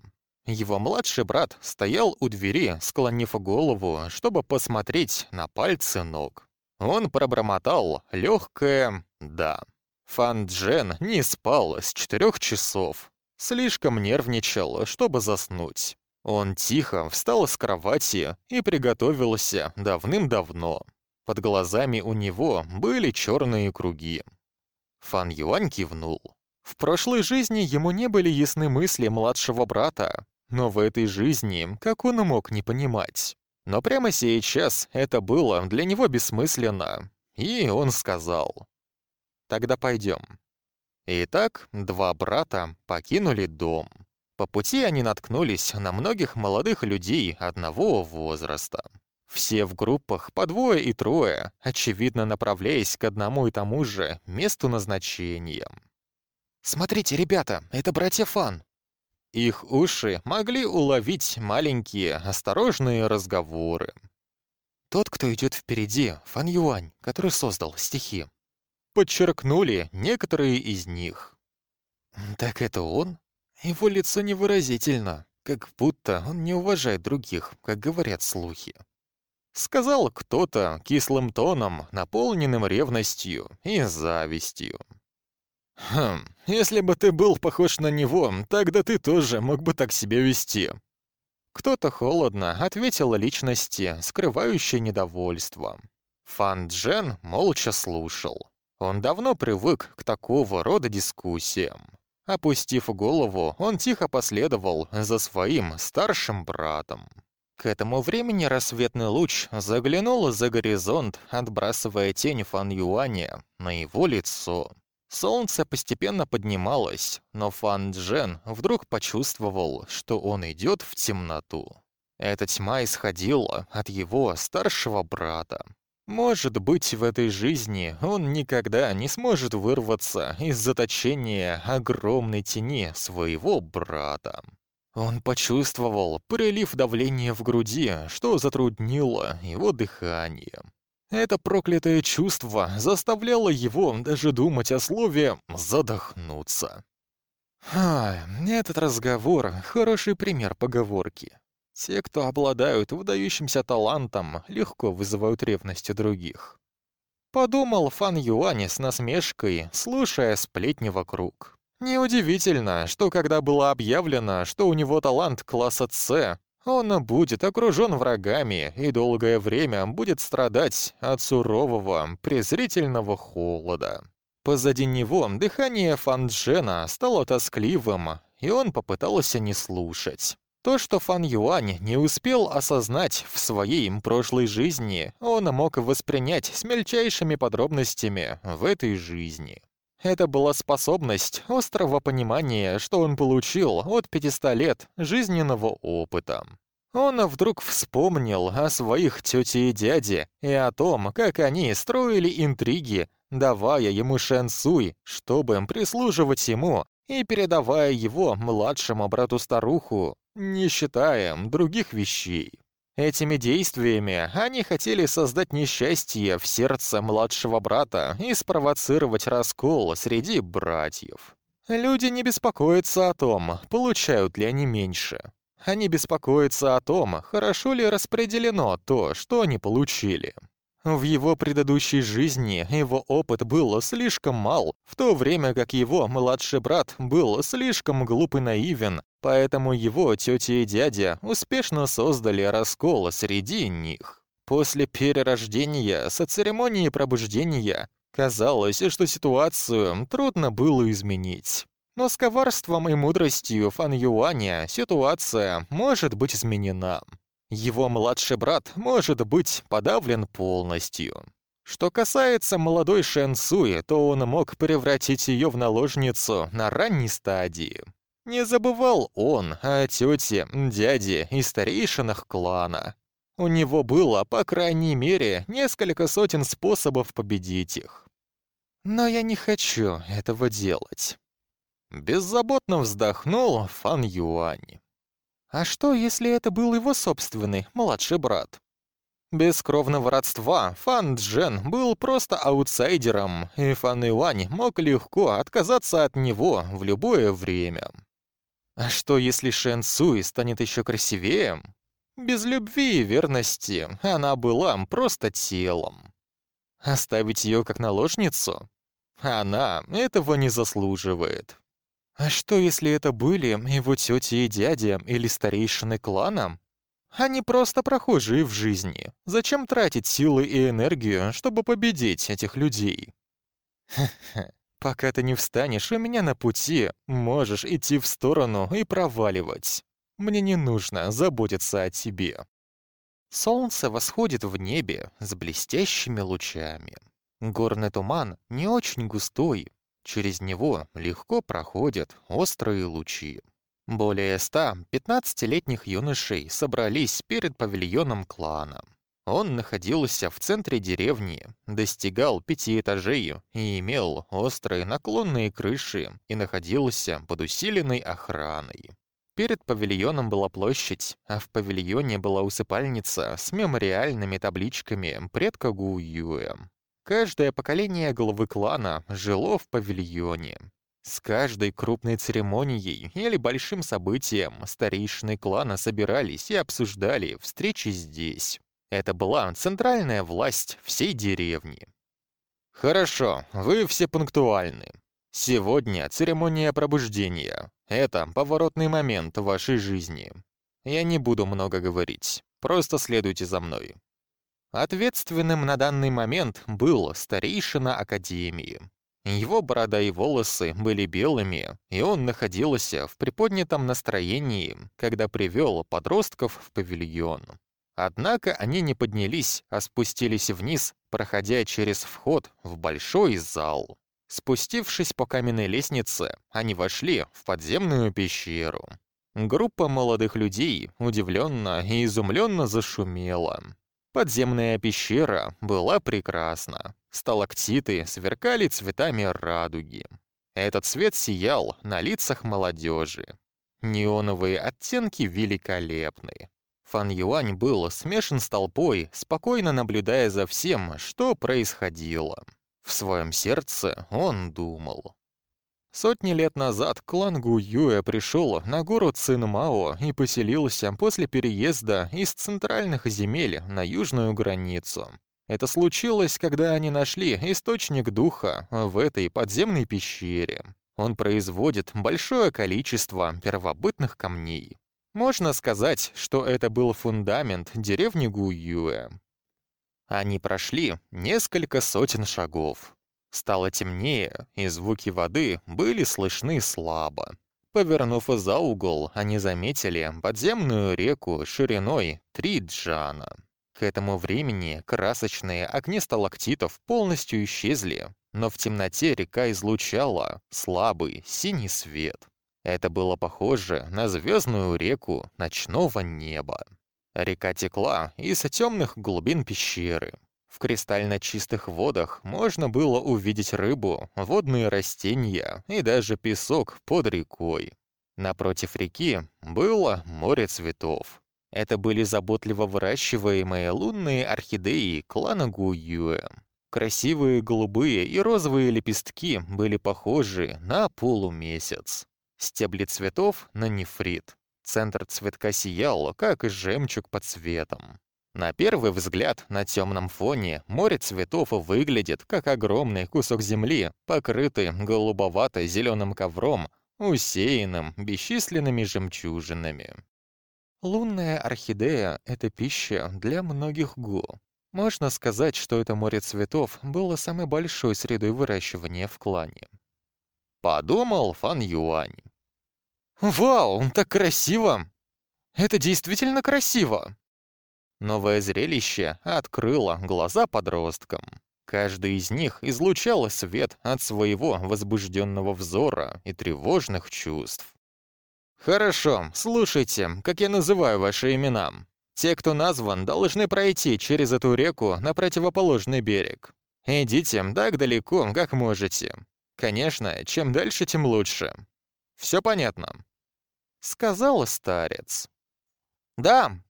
Его младший брат стоял у двери, склонив голову, чтобы посмотреть на пальцы ног. Он пробормотал легкое «да». Фан Джен не спал с четырех часов. Слишком нервничал, чтобы заснуть. Он тихо встал с кровати и приготовился давным-давно. Под глазами у него были черные круги. Фан Юань кивнул. В прошлой жизни ему не были ясны мысли младшего брата, но в этой жизни, как он мог не понимать? Но прямо сейчас это было для него бессмысленно, и он сказал. «Тогда пойдем». Итак, два брата покинули дом. По пути они наткнулись на многих молодых людей одного возраста. Все в группах по двое и трое, очевидно направляясь к одному и тому же месту назначения. «Смотрите, ребята, это братья Фан!» Их уши могли уловить маленькие, осторожные разговоры. Тот, кто идет впереди, Фан Юань, который создал стихи. Подчеркнули некоторые из них. Так это он? Его лицо невыразительно, как будто он не уважает других, как говорят слухи. Сказал кто-то кислым тоном, наполненным ревностью и завистью. «Хм, если бы ты был похож на него, тогда ты тоже мог бы так себя вести». Кто-то холодно ответил личности, скрывающей недовольство. Фан Джен молча слушал. Он давно привык к такого рода дискуссиям. Опустив голову, он тихо последовал за своим старшим братом. К этому времени рассветный луч заглянул за горизонт, отбрасывая тень Фан Юаня на его лицо. Солнце постепенно поднималось, но Фан Джен вдруг почувствовал, что он идет в темноту. Эта тьма исходила от его старшего брата. Может быть, в этой жизни он никогда не сможет вырваться из заточения огромной тени своего брата. Он почувствовал прилив давления в груди, что затруднило его дыхание. Это проклятое чувство заставляло его даже думать о слове «задохнуться». А, этот разговор — хороший пример поговорки. Те, кто обладают выдающимся талантом, легко вызывают ревность у других. Подумал Фан Юань с насмешкой, слушая сплетни вокруг. Неудивительно, что когда было объявлено, что у него талант класса С, он будет окружен врагами и долгое время будет страдать от сурового, презрительного холода. Позади него дыхание Фанджена стало тоскливым, и он попытался не слушать. То, что Фан Юань не успел осознать в своей прошлой жизни, он мог воспринять с мельчайшими подробностями в этой жизни. Это была способность острого понимания, что он получил от 500 лет жизненного опыта. Он вдруг вспомнил о своих тете и дяде и о том, как они строили интриги, давая ему шансуй, чтобы прислуживать ему и передавая его младшему брату-старуху, не считая других вещей. Этими действиями они хотели создать несчастье в сердце младшего брата и спровоцировать раскол среди братьев. Люди не беспокоятся о том, получают ли они меньше. Они беспокоятся о том, хорошо ли распределено то, что они получили. В его предыдущей жизни его опыт был слишком мал, в то время как его младший брат был слишком глуп и наивен, поэтому его тетя и дядя успешно создали раскол среди них. После перерождения со церемонии пробуждения казалось, что ситуацию трудно было изменить. Но с коварством и мудростью Фан Юаня ситуация может быть изменена. Его младший брат может быть подавлен полностью. Что касается молодой Шэн Суи, то он мог превратить ее в наложницу на ранней стадии. Не забывал он о тете, дяде и старейшинах клана. У него было, по крайней мере, несколько сотен способов победить их. Но я не хочу этого делать. Беззаботно вздохнул Фан Юань. А что, если это был его собственный младший брат? Без кровного родства Фан Джен был просто аутсайдером, и Фан Юань мог легко отказаться от него в любое время. А что, если Шэн Суи станет еще красивее? Без любви и верности она была просто телом. Оставить ее как наложницу? Она этого не заслуживает. А что, если это были его тетя и дядя или старейшины клана? Они просто прохожие в жизни. Зачем тратить силы и энергию, чтобы победить этих людей? Пока ты не встанешь у меня на пути, можешь идти в сторону и проваливать. Мне не нужно заботиться о тебе. Солнце восходит в небе с блестящими лучами. Горный туман не очень густой, Через него легко проходят острые лучи. Более ста 15-летних юношей собрались перед павильоном клана. Он находился в центре деревни, достигал пяти этажей и имел острые наклонные крыши и находился под усиленной охраной. Перед павильоном была площадь, а в павильоне была усыпальница с мемориальными табличками предка Гуюэ. Каждое поколение главы клана жило в павильоне. С каждой крупной церемонией или большим событием старейшины клана собирались и обсуждали встречи здесь. Это была центральная власть всей деревни. «Хорошо, вы все пунктуальны. Сегодня церемония пробуждения. Это поворотный момент в вашей жизни. Я не буду много говорить, просто следуйте за мной. Ответственным на данный момент был старейшина Академии. Его борода и волосы были белыми, и он находился в приподнятом настроении, когда привел подростков в павильон. Однако они не поднялись, а спустились вниз, проходя через вход в большой зал. Спустившись по каменной лестнице, они вошли в подземную пещеру. Группа молодых людей удивленно и изумленно зашумела. Подземная пещера была прекрасна. Сталактиты сверкали цветами радуги. Этот цвет сиял на лицах молодежи. Неоновые оттенки великолепны. Фан Юань был смешан с толпой, спокойно наблюдая за всем, что происходило. В своем сердце он думал. Сотни лет назад клан Гу Юэ пришел на гору Цинмао и поселился после переезда из центральных земель на южную границу. Это случилось, когда они нашли источник духа в этой подземной пещере. Он производит большое количество первобытных камней. Можно сказать, что это был фундамент деревни Гуюэ. Они прошли несколько сотен шагов. Стало темнее, и звуки воды были слышны слабо. Повернув за угол, они заметили подземную реку шириной три джана. К этому времени красочные огни сталактитов полностью исчезли, но в темноте река излучала слабый синий свет. Это было похоже на звездную реку ночного неба. Река текла из темных глубин пещеры. В кристально чистых водах можно было увидеть рыбу, водные растения и даже песок под рекой. Напротив реки было море цветов. Это были заботливо выращиваемые лунные орхидеи клана Гуюэ. Красивые голубые и розовые лепестки были похожи на полумесяц. Стебли цветов на нефрит. Центр цветка сиял, как жемчуг под цветом. На первый взгляд на темном фоне море цветов выглядит как огромный кусок земли, покрытый голубовато-зеленым ковром, усеянным бесчисленными жемчужинами. Лунная орхидея — это пища для многих гу. Можно сказать, что это море цветов было самой большой средой выращивания в клане. Подумал Фан Юань. «Вау, так красиво! Это действительно красиво!» Новое зрелище открыло глаза подросткам. Каждый из них излучал свет от своего возбужденного взора и тревожных чувств. «Хорошо, слушайте, как я называю ваши имена. Те, кто назван, должны пройти через эту реку на противоположный берег. Идите так далеко, как можете. Конечно, чем дальше, тем лучше. Все понятно?» Сказал старец. «Да», —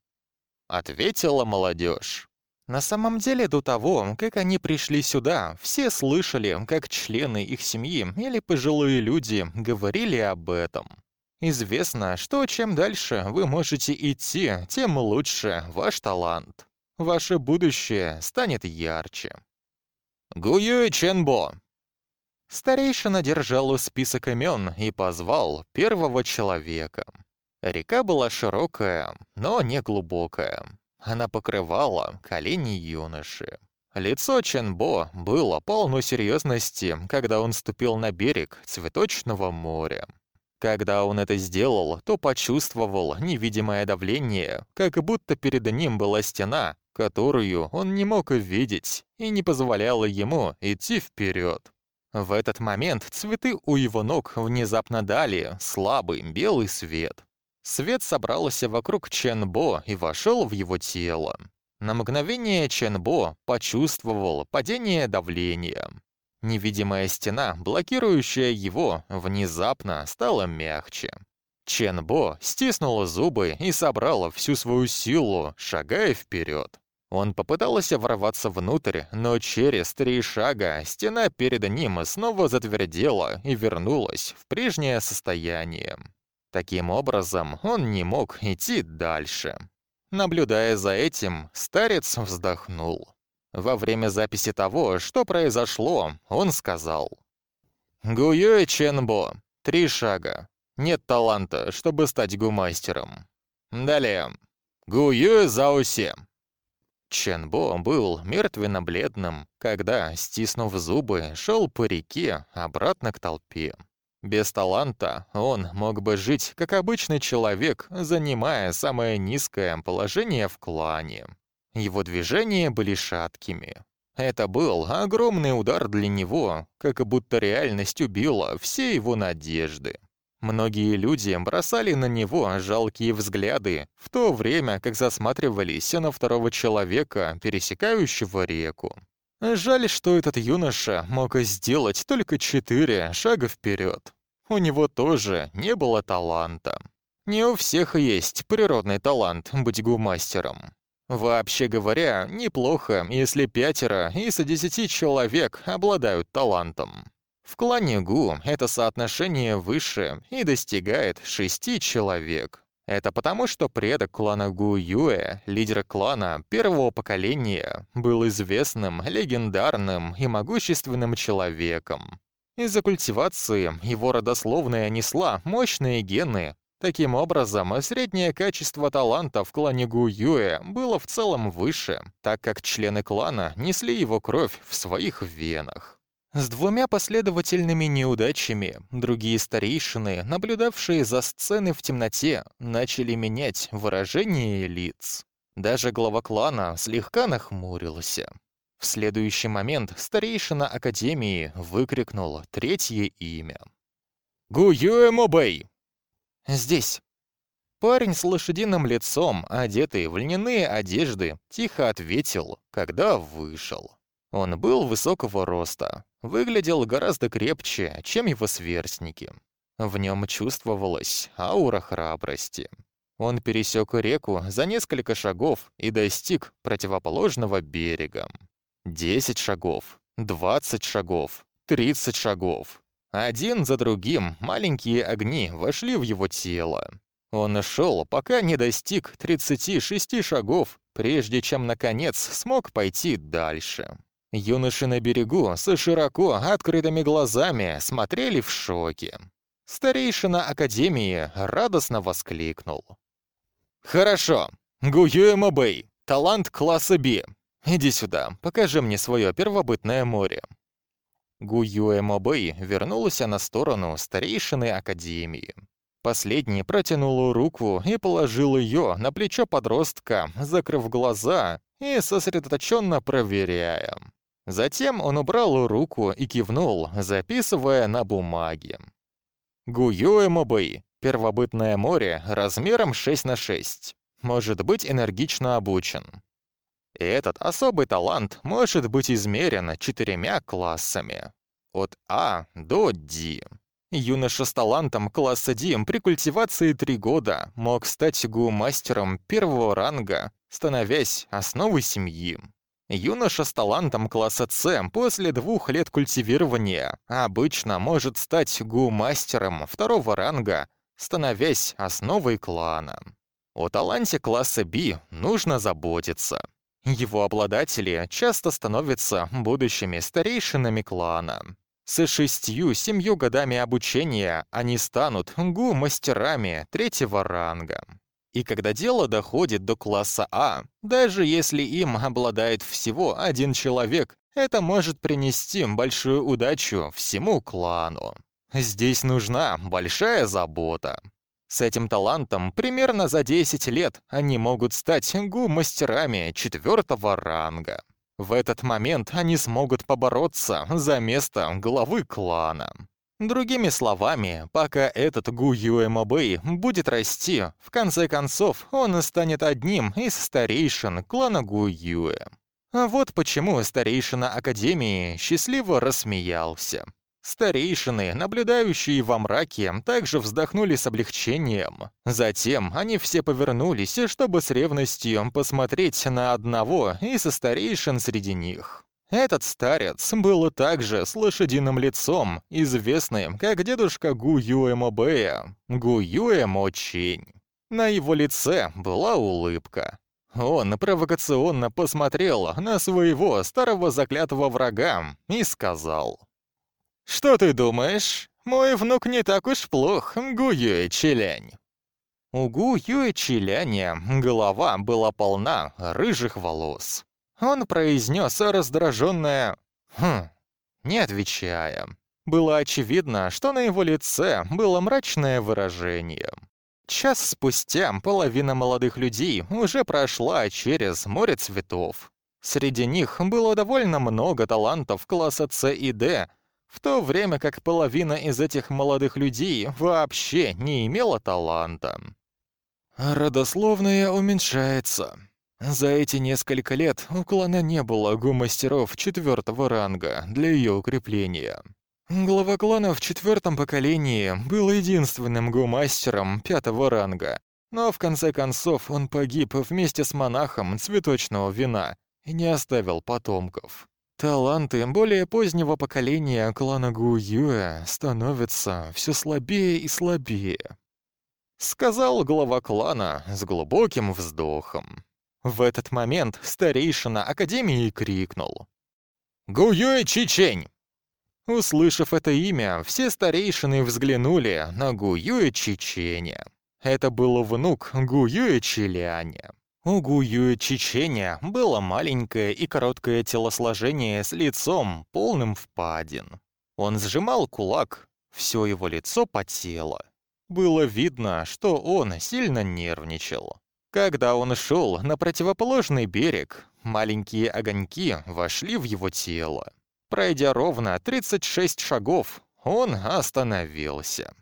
ответила молодежь. На самом деле, до того, как они пришли сюда, все слышали, как члены их семьи или пожилые люди говорили об этом. Известно, что чем дальше вы можете идти, тем лучше ваш талант. Ваше будущее станет ярче. Гуюй Ченбо. Старейшина держал список имен и позвал первого человека. Река была широкая, но не глубокая. Она покрывала колени юноши. Лицо Ченбо было полно серьезности, когда он ступил на берег цветочного моря. Когда он это сделал, то почувствовал невидимое давление, как будто перед ним была стена, которую он не мог видеть и не позволяла ему идти вперед. В этот момент цветы у его ног внезапно дали слабый белый свет. Свет собрался вокруг Ченбо и вошел в его тело. На мгновение Ченбо почувствовал падение давления. Невидимая стена, блокирующая его, внезапно стала мягче. Ченбо стиснул зубы и собрал всю свою силу, шагая вперед. Он попытался ворваться внутрь, но через три шага стена перед ним снова затвердела и вернулась в прежнее состояние. Таким образом, он не мог идти дальше. Наблюдая за этим, старец вздохнул. Во время записи того, что произошло, он сказал. «Гуюэ Ченбо. Три шага. Нет таланта, чтобы стать гумастером. Далее. Гуюэ Заосе. Ченбо был мертвенно-бледным, когда, стиснув зубы, шел по реке обратно к толпе. Без таланта он мог бы жить как обычный человек, занимая самое низкое положение в клане. Его движения были шаткими. Это был огромный удар для него, как будто реальность убила все его надежды. Многие люди бросали на него жалкие взгляды, в то время как засматривались на второго человека, пересекающего реку. Жаль, что этот юноша мог сделать только четыре шага вперед. У него тоже не было таланта. Не у всех есть природный талант быть гумастером. Вообще говоря, неплохо, если пятеро из десяти человек обладают талантом. В клане Гу это соотношение выше и достигает шести человек. Это потому, что предок клана Гу Юэ, лидер клана первого поколения, был известным, легендарным и могущественным человеком. Из-за культивации его родословная несла мощные гены. Таким образом, среднее качество таланта в клане Гуюэ было в целом выше, так как члены клана несли его кровь в своих венах. С двумя последовательными неудачами другие старейшины, наблюдавшие за сценой в темноте, начали менять выражение лиц. Даже глава клана слегка нахмурился. В следующий момент старейшина Академии выкрикнул третье имя. «Гуюэ Мобэй!» «Здесь!» Парень с лошадиным лицом, одетый в льняные одежды, тихо ответил, когда вышел. Он был высокого роста, выглядел гораздо крепче, чем его сверстники. В нем чувствовалась аура храбрости. Он пересек реку за несколько шагов и достиг противоположного берега. Десять шагов, двадцать шагов, тридцать шагов. Один за другим маленькие огни вошли в его тело. Он шел, пока не достиг 36 шагов, прежде чем, наконец, смог пойти дальше. Юноши на берегу со широко открытыми глазами смотрели в шоке. Старейшина Академии радостно воскликнул. «Хорошо. Гуюэма Бэй, талант класса Би. Иди сюда, покажи мне свое первобытное море». Гуюэма Бэй вернулась на сторону старейшины Академии. Последний протянул руку и положил ее на плечо подростка, закрыв глаза и сосредоточенно проверяя. Затем он убрал руку и кивнул, записывая на бумаге. Гуюэмобэй — первобытное море размером 6 на 6. Может быть энергично обучен. Этот особый талант может быть измерен четырьмя классами. От А до Д. Юноша с талантом класса D при культивации 3 года мог стать гу-мастером первого ранга, становясь основой семьи. Юноша с талантом класса С после двух лет культивирования обычно может стать гу-мастером второго ранга, становясь основой клана. О таланте класса B нужно заботиться. Его обладатели часто становятся будущими старейшинами клана. С шестью-семью годами обучения они станут гу-мастерами третьего ранга. И когда дело доходит до класса А, даже если им обладает всего один человек, это может принести большую удачу всему клану. Здесь нужна большая забота. С этим талантом примерно за 10 лет они могут стать гу-мастерами четвертого ранга. В этот момент они смогут побороться за место главы клана. Другими словами, пока этот Гу Юэмобэй будет расти, в конце концов он станет одним из старейшин клана Гу Юэ. А вот почему старейшина Академии счастливо рассмеялся. Старейшины, наблюдающие во мраке, также вздохнули с облегчением. Затем они все повернулись, чтобы с ревностью посмотреть на одного из старейшин среди них. Этот старец был также с лошадиным лицом, известным как дедушка Гу Юэмо Бэя, Гу Юэмо Чинь. На его лице была улыбка. Он провокационно посмотрел на своего старого заклятого врага и сказал. «Что ты думаешь? Мой внук не так уж плох, Гу Юэ Челянь». У Гу Юэ Челяня голова была полна рыжих волос. Он произнес раздраженное «Хм», не отвечая. Было очевидно, что на его лице было мрачное выражение. Час спустя половина молодых людей уже прошла через море цветов. Среди них было довольно много талантов класса С и Д, в то время как половина из этих молодых людей вообще не имела таланта. «Родословная уменьшается», за эти несколько лет у клана не было гумастеров четвертого ранга для ее укрепления. Глава клана в четвертом поколении был единственным гумастером пятого ранга, но в конце концов он погиб вместе с монахом цветочного вина и не оставил потомков. Таланты более позднего поколения клана Гуюэ становятся все слабее и слабее. Сказал глава клана с глубоким вздохом. В этот момент старейшина Академии крикнул. «Гуюэ Чичень!» Услышав это имя, все старейшины взглянули на Гуюэ Чеченя. Это был внук Гуюэ Челяня. У Гуюэ Чеченя было маленькое и короткое телосложение с лицом, полным впадин. Он сжимал кулак, все его лицо потело. Было видно, что он сильно нервничал. Когда он шел на противоположный берег, маленькие огоньки вошли в его тело. Пройдя ровно 36 шагов, он остановился.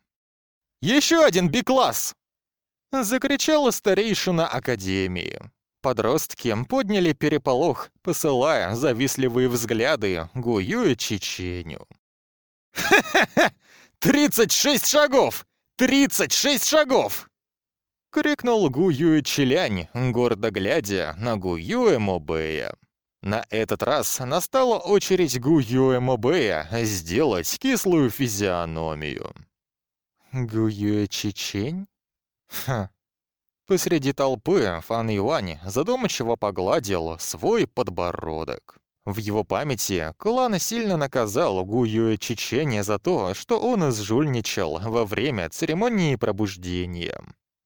«Еще один Би-класс!» — закричала старейшина Академии. Подростки подняли переполох, посылая завистливые взгляды Гую и Чеченю. «Ха-ха-ха! Тридцать шесть шагов! Тридцать шесть шагов!» — крикнул Гую Челянь, гордо глядя на Гую Мобея. На этот раз настала очередь Гую Мобея сделать кислую физиономию. Гую Чечень? Ха. Посреди толпы Фан Юань задумчиво погладил свой подбородок. В его памяти клан сильно наказал Гую Чечения за то, что он изжульничал во время церемонии пробуждения.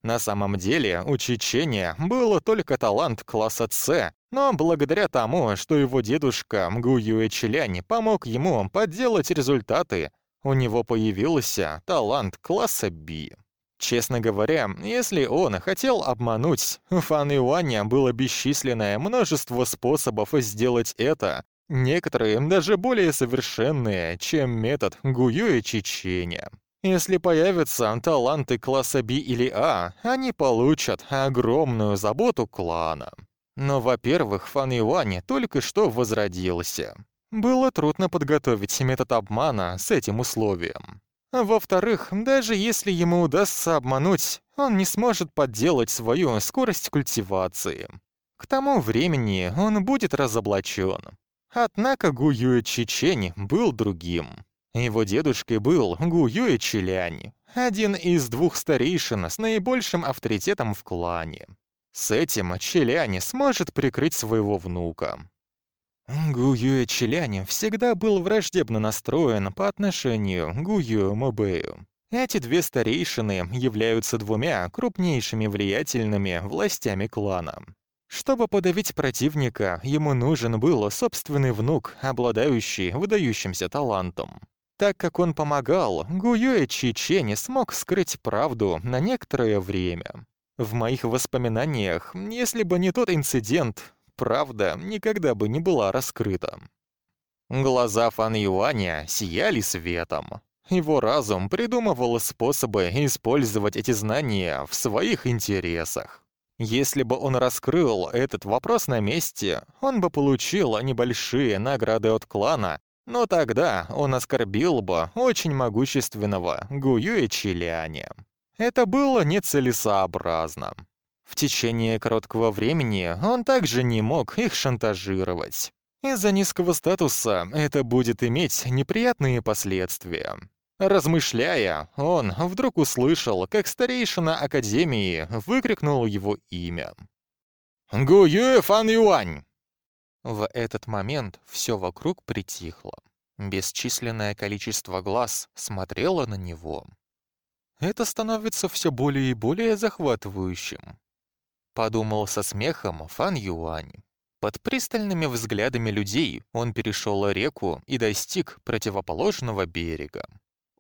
На самом деле у Чечения был только талант класса С, но благодаря тому, что его дедушка Мгуюэ Челянь помог ему подделать результаты, у него появился талант класса Б. Честно говоря, если он хотел обмануть, у Фан Юаня было бесчисленное множество способов сделать это, некоторые даже более совершенные, чем метод Гуюэ Чечения. Если появятся таланты класса B или А, они получат огромную заботу клана. Но, во-первых, Фан Юань только что возродился. Было трудно подготовить метод обмана с этим условием. Во-вторых, даже если ему удастся обмануть, он не сможет подделать свою скорость культивации. К тому времени он будет разоблачен. Однако Гу Юэ Чичень был другим. Его дедушкой был Гу Юэ Чилянь, один из двух старейшин с наибольшим авторитетом в клане. С этим Челянь сможет прикрыть своего внука. Гуюэ Челянь всегда был враждебно настроен по отношению к Гуюэ Мобею. Эти две старейшины являются двумя крупнейшими влиятельными властями клана. Чтобы подавить противника, ему нужен был собственный внук, обладающий выдающимся талантом. Так как он помогал, Гуюэ Чиче не смог скрыть правду на некоторое время. В моих воспоминаниях, если бы не тот инцидент, правда никогда бы не была раскрыта. Глаза Фан Юаня сияли светом. Его разум придумывал способы использовать эти знания в своих интересах. Если бы он раскрыл этот вопрос на месте, он бы получил небольшие награды от клана, но тогда он оскорбил бы очень могущественного Гуюэ Чиляня. Это было нецелесообразно. В течение короткого времени он также не мог их шантажировать. Из-за низкого статуса это будет иметь неприятные последствия. Размышляя, он вдруг услышал, как старейшина Академии выкрикнул его имя. «Гу Юэ Фан Юань!» В этот момент все вокруг притихло. Бесчисленное количество глаз смотрело на него. Это становится все более и более захватывающим. Подумал со смехом Фан Юань. Под пристальными взглядами людей он перешел реку и достиг противоположного берега.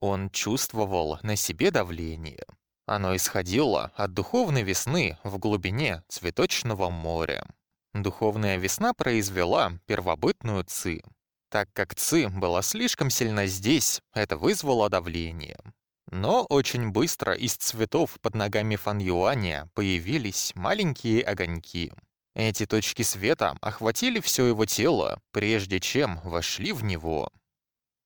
Он чувствовал на себе давление. Оно исходило от духовной весны в глубине цветочного моря. Духовная весна произвела первобытную ци. Так как ци была слишком сильна здесь, это вызвало давление. Но очень быстро из цветов под ногами Фан Юаня появились маленькие огоньки. Эти точки света охватили все его тело, прежде чем вошли в него.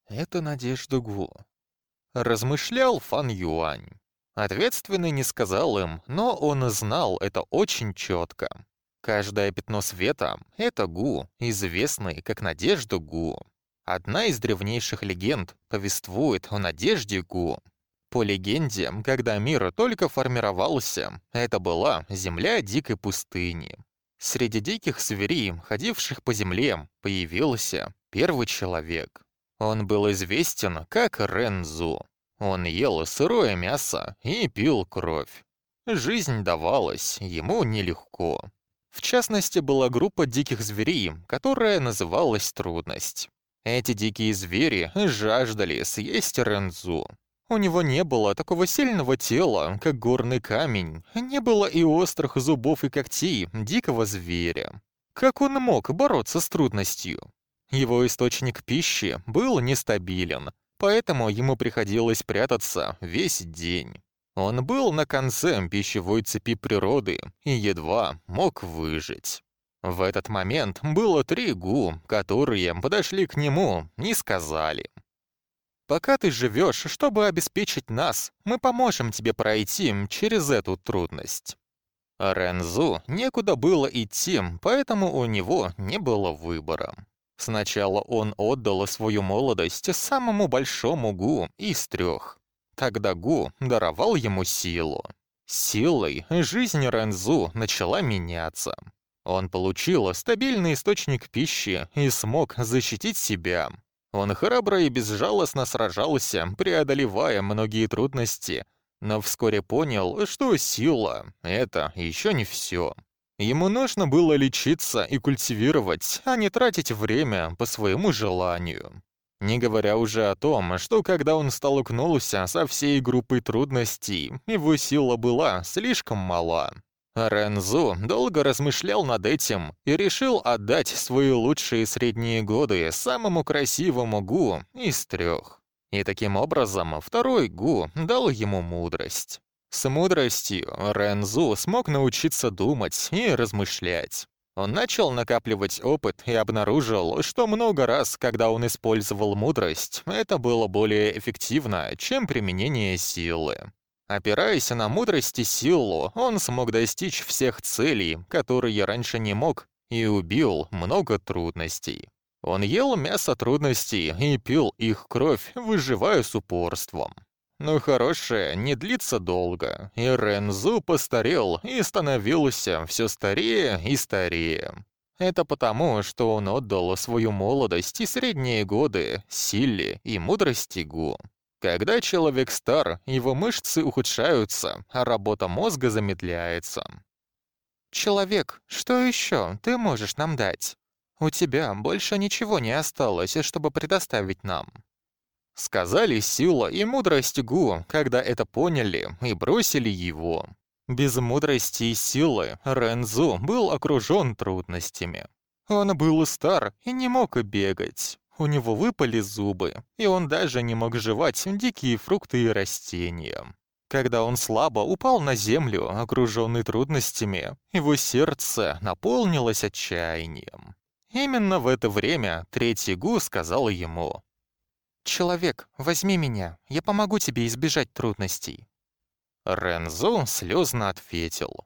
«Это Надежда Гу», — размышлял Фан Юань. Ответственный не сказал им, но он знал это очень четко. Каждое пятно света — это Гу, известный как Надежда Гу. Одна из древнейших легенд повествует о Надежде Гу, по легенде, когда мир только формировался, это была земля дикой пустыни. Среди диких зверей, ходивших по земле, появился первый человек. Он был известен как Рензу. Он ел сырое мясо и пил кровь. Жизнь давалась ему нелегко. В частности, была группа диких зверей, которая называлась «Трудность». Эти дикие звери жаждали съесть Рензу. У него не было такого сильного тела, как горный камень, не было и острых зубов и когтей дикого зверя. Как он мог бороться с трудностью? Его источник пищи был нестабилен, поэтому ему приходилось прятаться весь день. Он был на конце пищевой цепи природы и едва мог выжить. В этот момент было три гу, которые подошли к нему и сказали. «Пока ты живешь, чтобы обеспечить нас, мы поможем тебе пройти через эту трудность». Рензу некуда было идти, поэтому у него не было выбора. Сначала он отдал свою молодость самому большому Гу из трех. Тогда Гу даровал ему силу. Силой жизнь Рензу начала меняться. Он получил стабильный источник пищи и смог защитить себя. Он храбро и безжалостно сражался, преодолевая многие трудности, но вскоре понял, что сила — это еще не все. Ему нужно было лечиться и культивировать, а не тратить время по своему желанию. Не говоря уже о том, что когда он столкнулся со всей группой трудностей, его сила была слишком мала. Рензу долго размышлял над этим и решил отдать свои лучшие средние годы самому красивому Гу из трех. И таким образом второй Гу дал ему мудрость. С мудростью Рензу смог научиться думать и размышлять. Он начал накапливать опыт и обнаружил, что много раз, когда он использовал мудрость, это было более эффективно, чем применение силы. Опираясь на мудрость и силу, он смог достичь всех целей, которые раньше не мог, и убил много трудностей. Он ел мясо трудностей и пил их кровь, выживая с упорством. Но хорошее не длится долго, и Рензу постарел и становился все старее и старее. Это потому, что он отдал свою молодость и средние годы силе и мудрости Гу. Когда человек стар, его мышцы ухудшаются, а работа мозга замедляется. «Человек, что еще ты можешь нам дать? У тебя больше ничего не осталось, чтобы предоставить нам». Сказали сила и мудрость Гу, когда это поняли, и бросили его. Без мудрости и силы Рензу был окружен трудностями. Он был стар и не мог бегать. У него выпали зубы, и он даже не мог жевать дикие фрукты и растения. Когда он слабо упал на землю, окруженный трудностями, его сердце наполнилось отчаянием. Именно в это время третий Гу сказал ему «Человек, возьми меня, я помогу тебе избежать трудностей». Рензо слезно ответил.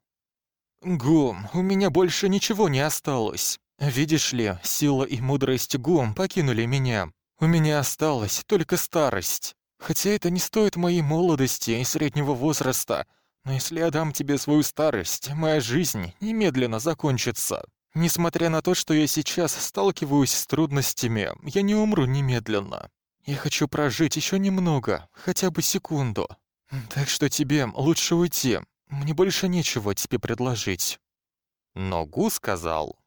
«Гу, у меня больше ничего не осталось. Видишь ли, сила и мудрость Гу покинули меня. У меня осталась только старость. Хотя это не стоит моей молодости и среднего возраста, но если я дам тебе свою старость, моя жизнь немедленно закончится. Несмотря на то, что я сейчас сталкиваюсь с трудностями, я не умру немедленно. Я хочу прожить еще немного, хотя бы секунду. Так что тебе лучше уйти. Мне больше нечего тебе предложить». Но Гу сказал.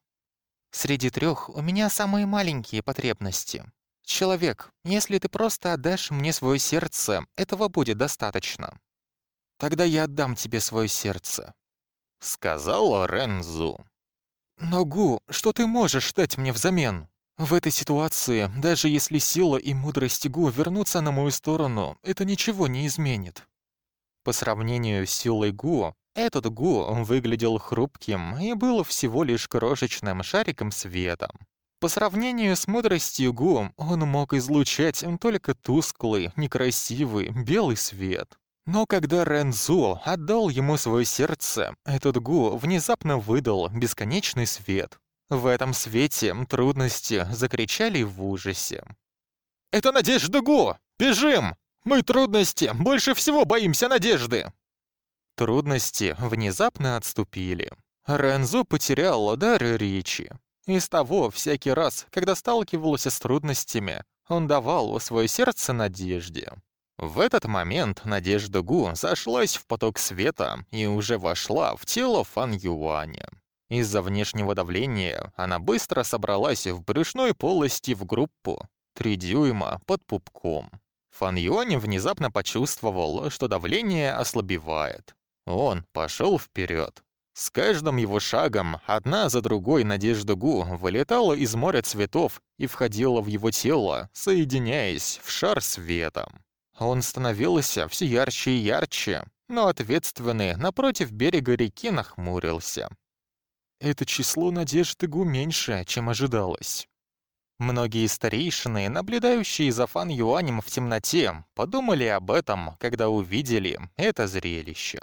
«Среди трех у меня самые маленькие потребности. Человек, если ты просто отдашь мне свое сердце, этого будет достаточно. Тогда я отдам тебе свое сердце», — сказал Рензу. «Но, Гу, что ты можешь дать мне взамен?» В этой ситуации, даже если сила и мудрость Гу вернутся на мою сторону, это ничего не изменит. По сравнению с силой Гу, этот Гу выглядел хрупким и был всего лишь крошечным шариком света. По сравнению с мудростью Гу, он мог излучать только тусклый, некрасивый, белый свет. Но когда Рензу отдал ему свое сердце, этот Гу внезапно выдал бесконечный свет. В этом свете трудности закричали в ужасе. «Это Надежда Го! Бежим! Мы трудности больше всего боимся Надежды!» Трудности внезапно отступили. Рензо потерял дар речи. Из того, всякий раз, когда сталкивался с трудностями, Он давал свое сердце надежде. В этот момент Надежда Гу зашлась в поток света и уже вошла в тело Фан Юаня. Из-за внешнего давления она быстро собралась в брюшной полости в группу, три дюйма под пупком. Фан Юань внезапно почувствовал, что давление ослабевает. Он пошел вперед. С каждым его шагом одна за другой Надежда Гу вылетала из моря цветов и входила в его тело, соединяясь в шар света. Он становился все ярче и ярче, но ответственный напротив берега реки нахмурился. Это число Надежды Гу меньше, чем ожидалось. Многие старейшины, наблюдающие за Фан Юанем в темноте, подумали об этом, когда увидели это зрелище.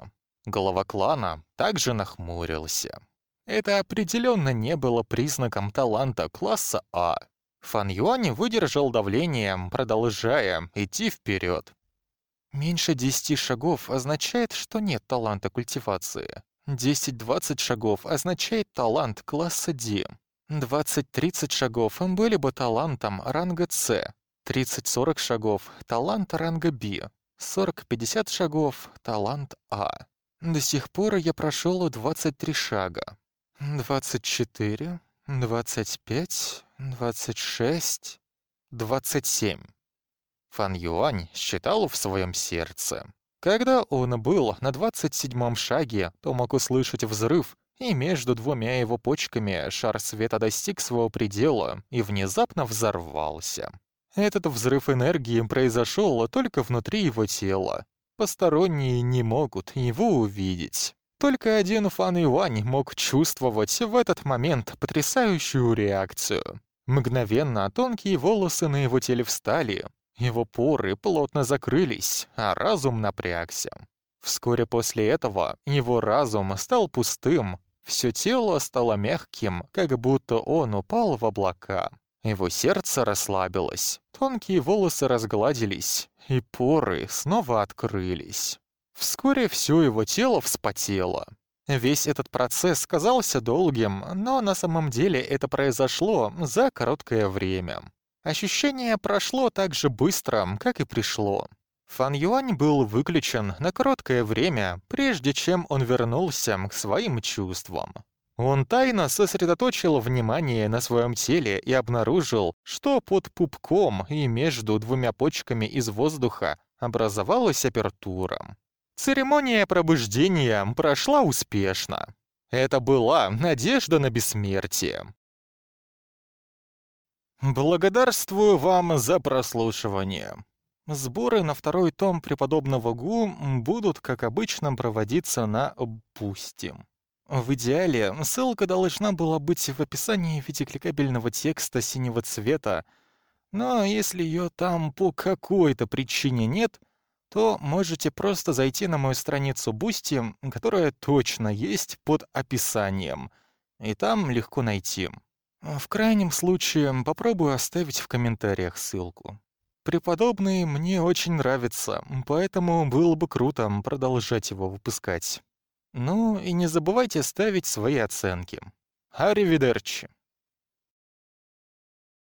Глава клана также нахмурился. Это определенно не было признаком таланта класса А. Фан Юань выдержал давление, продолжая идти вперед. Меньше десяти шагов означает, что нет таланта культивации. 10-20 шагов означает талант класса D. 20-30 шагов были бы талантом ранга С. 30-40 шагов — талант ранга B. 40-50 шагов — талант А. До сих пор я прошел 23 шага. 24, 25, 26, 27. Фан Юань считал в своем сердце. Когда он был на 27-м шаге, то мог услышать взрыв, и между двумя его почками шар света достиг своего предела и внезапно взорвался. Этот взрыв энергии произошел только внутри его тела. Посторонние не могут его увидеть. Только один Фан Юань мог чувствовать в этот момент потрясающую реакцию. Мгновенно тонкие волосы на его теле встали, его поры плотно закрылись, а разум напрягся. Вскоре после этого его разум стал пустым, все тело стало мягким, как будто он упал в облака. Его сердце расслабилось, тонкие волосы разгладились, и поры снова открылись. Вскоре все его тело вспотело. Весь этот процесс казался долгим, но на самом деле это произошло за короткое время. Ощущение прошло так же быстро, как и пришло. Фан Юань был выключен на короткое время, прежде чем он вернулся к своим чувствам. Он тайно сосредоточил внимание на своем теле и обнаружил, что под пупком и между двумя почками из воздуха образовалась апертура. Церемония пробуждения прошла успешно. Это была надежда на бессмертие. Благодарствую вам за прослушивание. Сборы на второй том преподобного Гу будут, как обычно, проводиться на Бусти. В идеале, ссылка должна была быть в описании в виде кликабельного текста синего цвета, но если ее там по какой-то причине нет — то можете просто зайти на мою страницу Бусти, которая точно есть под описанием, и там легко найти. В крайнем случае попробую оставить в комментариях ссылку. Преподобный мне очень нравится, поэтому было бы круто продолжать его выпускать. Ну и не забывайте ставить свои оценки. Аривидерчи!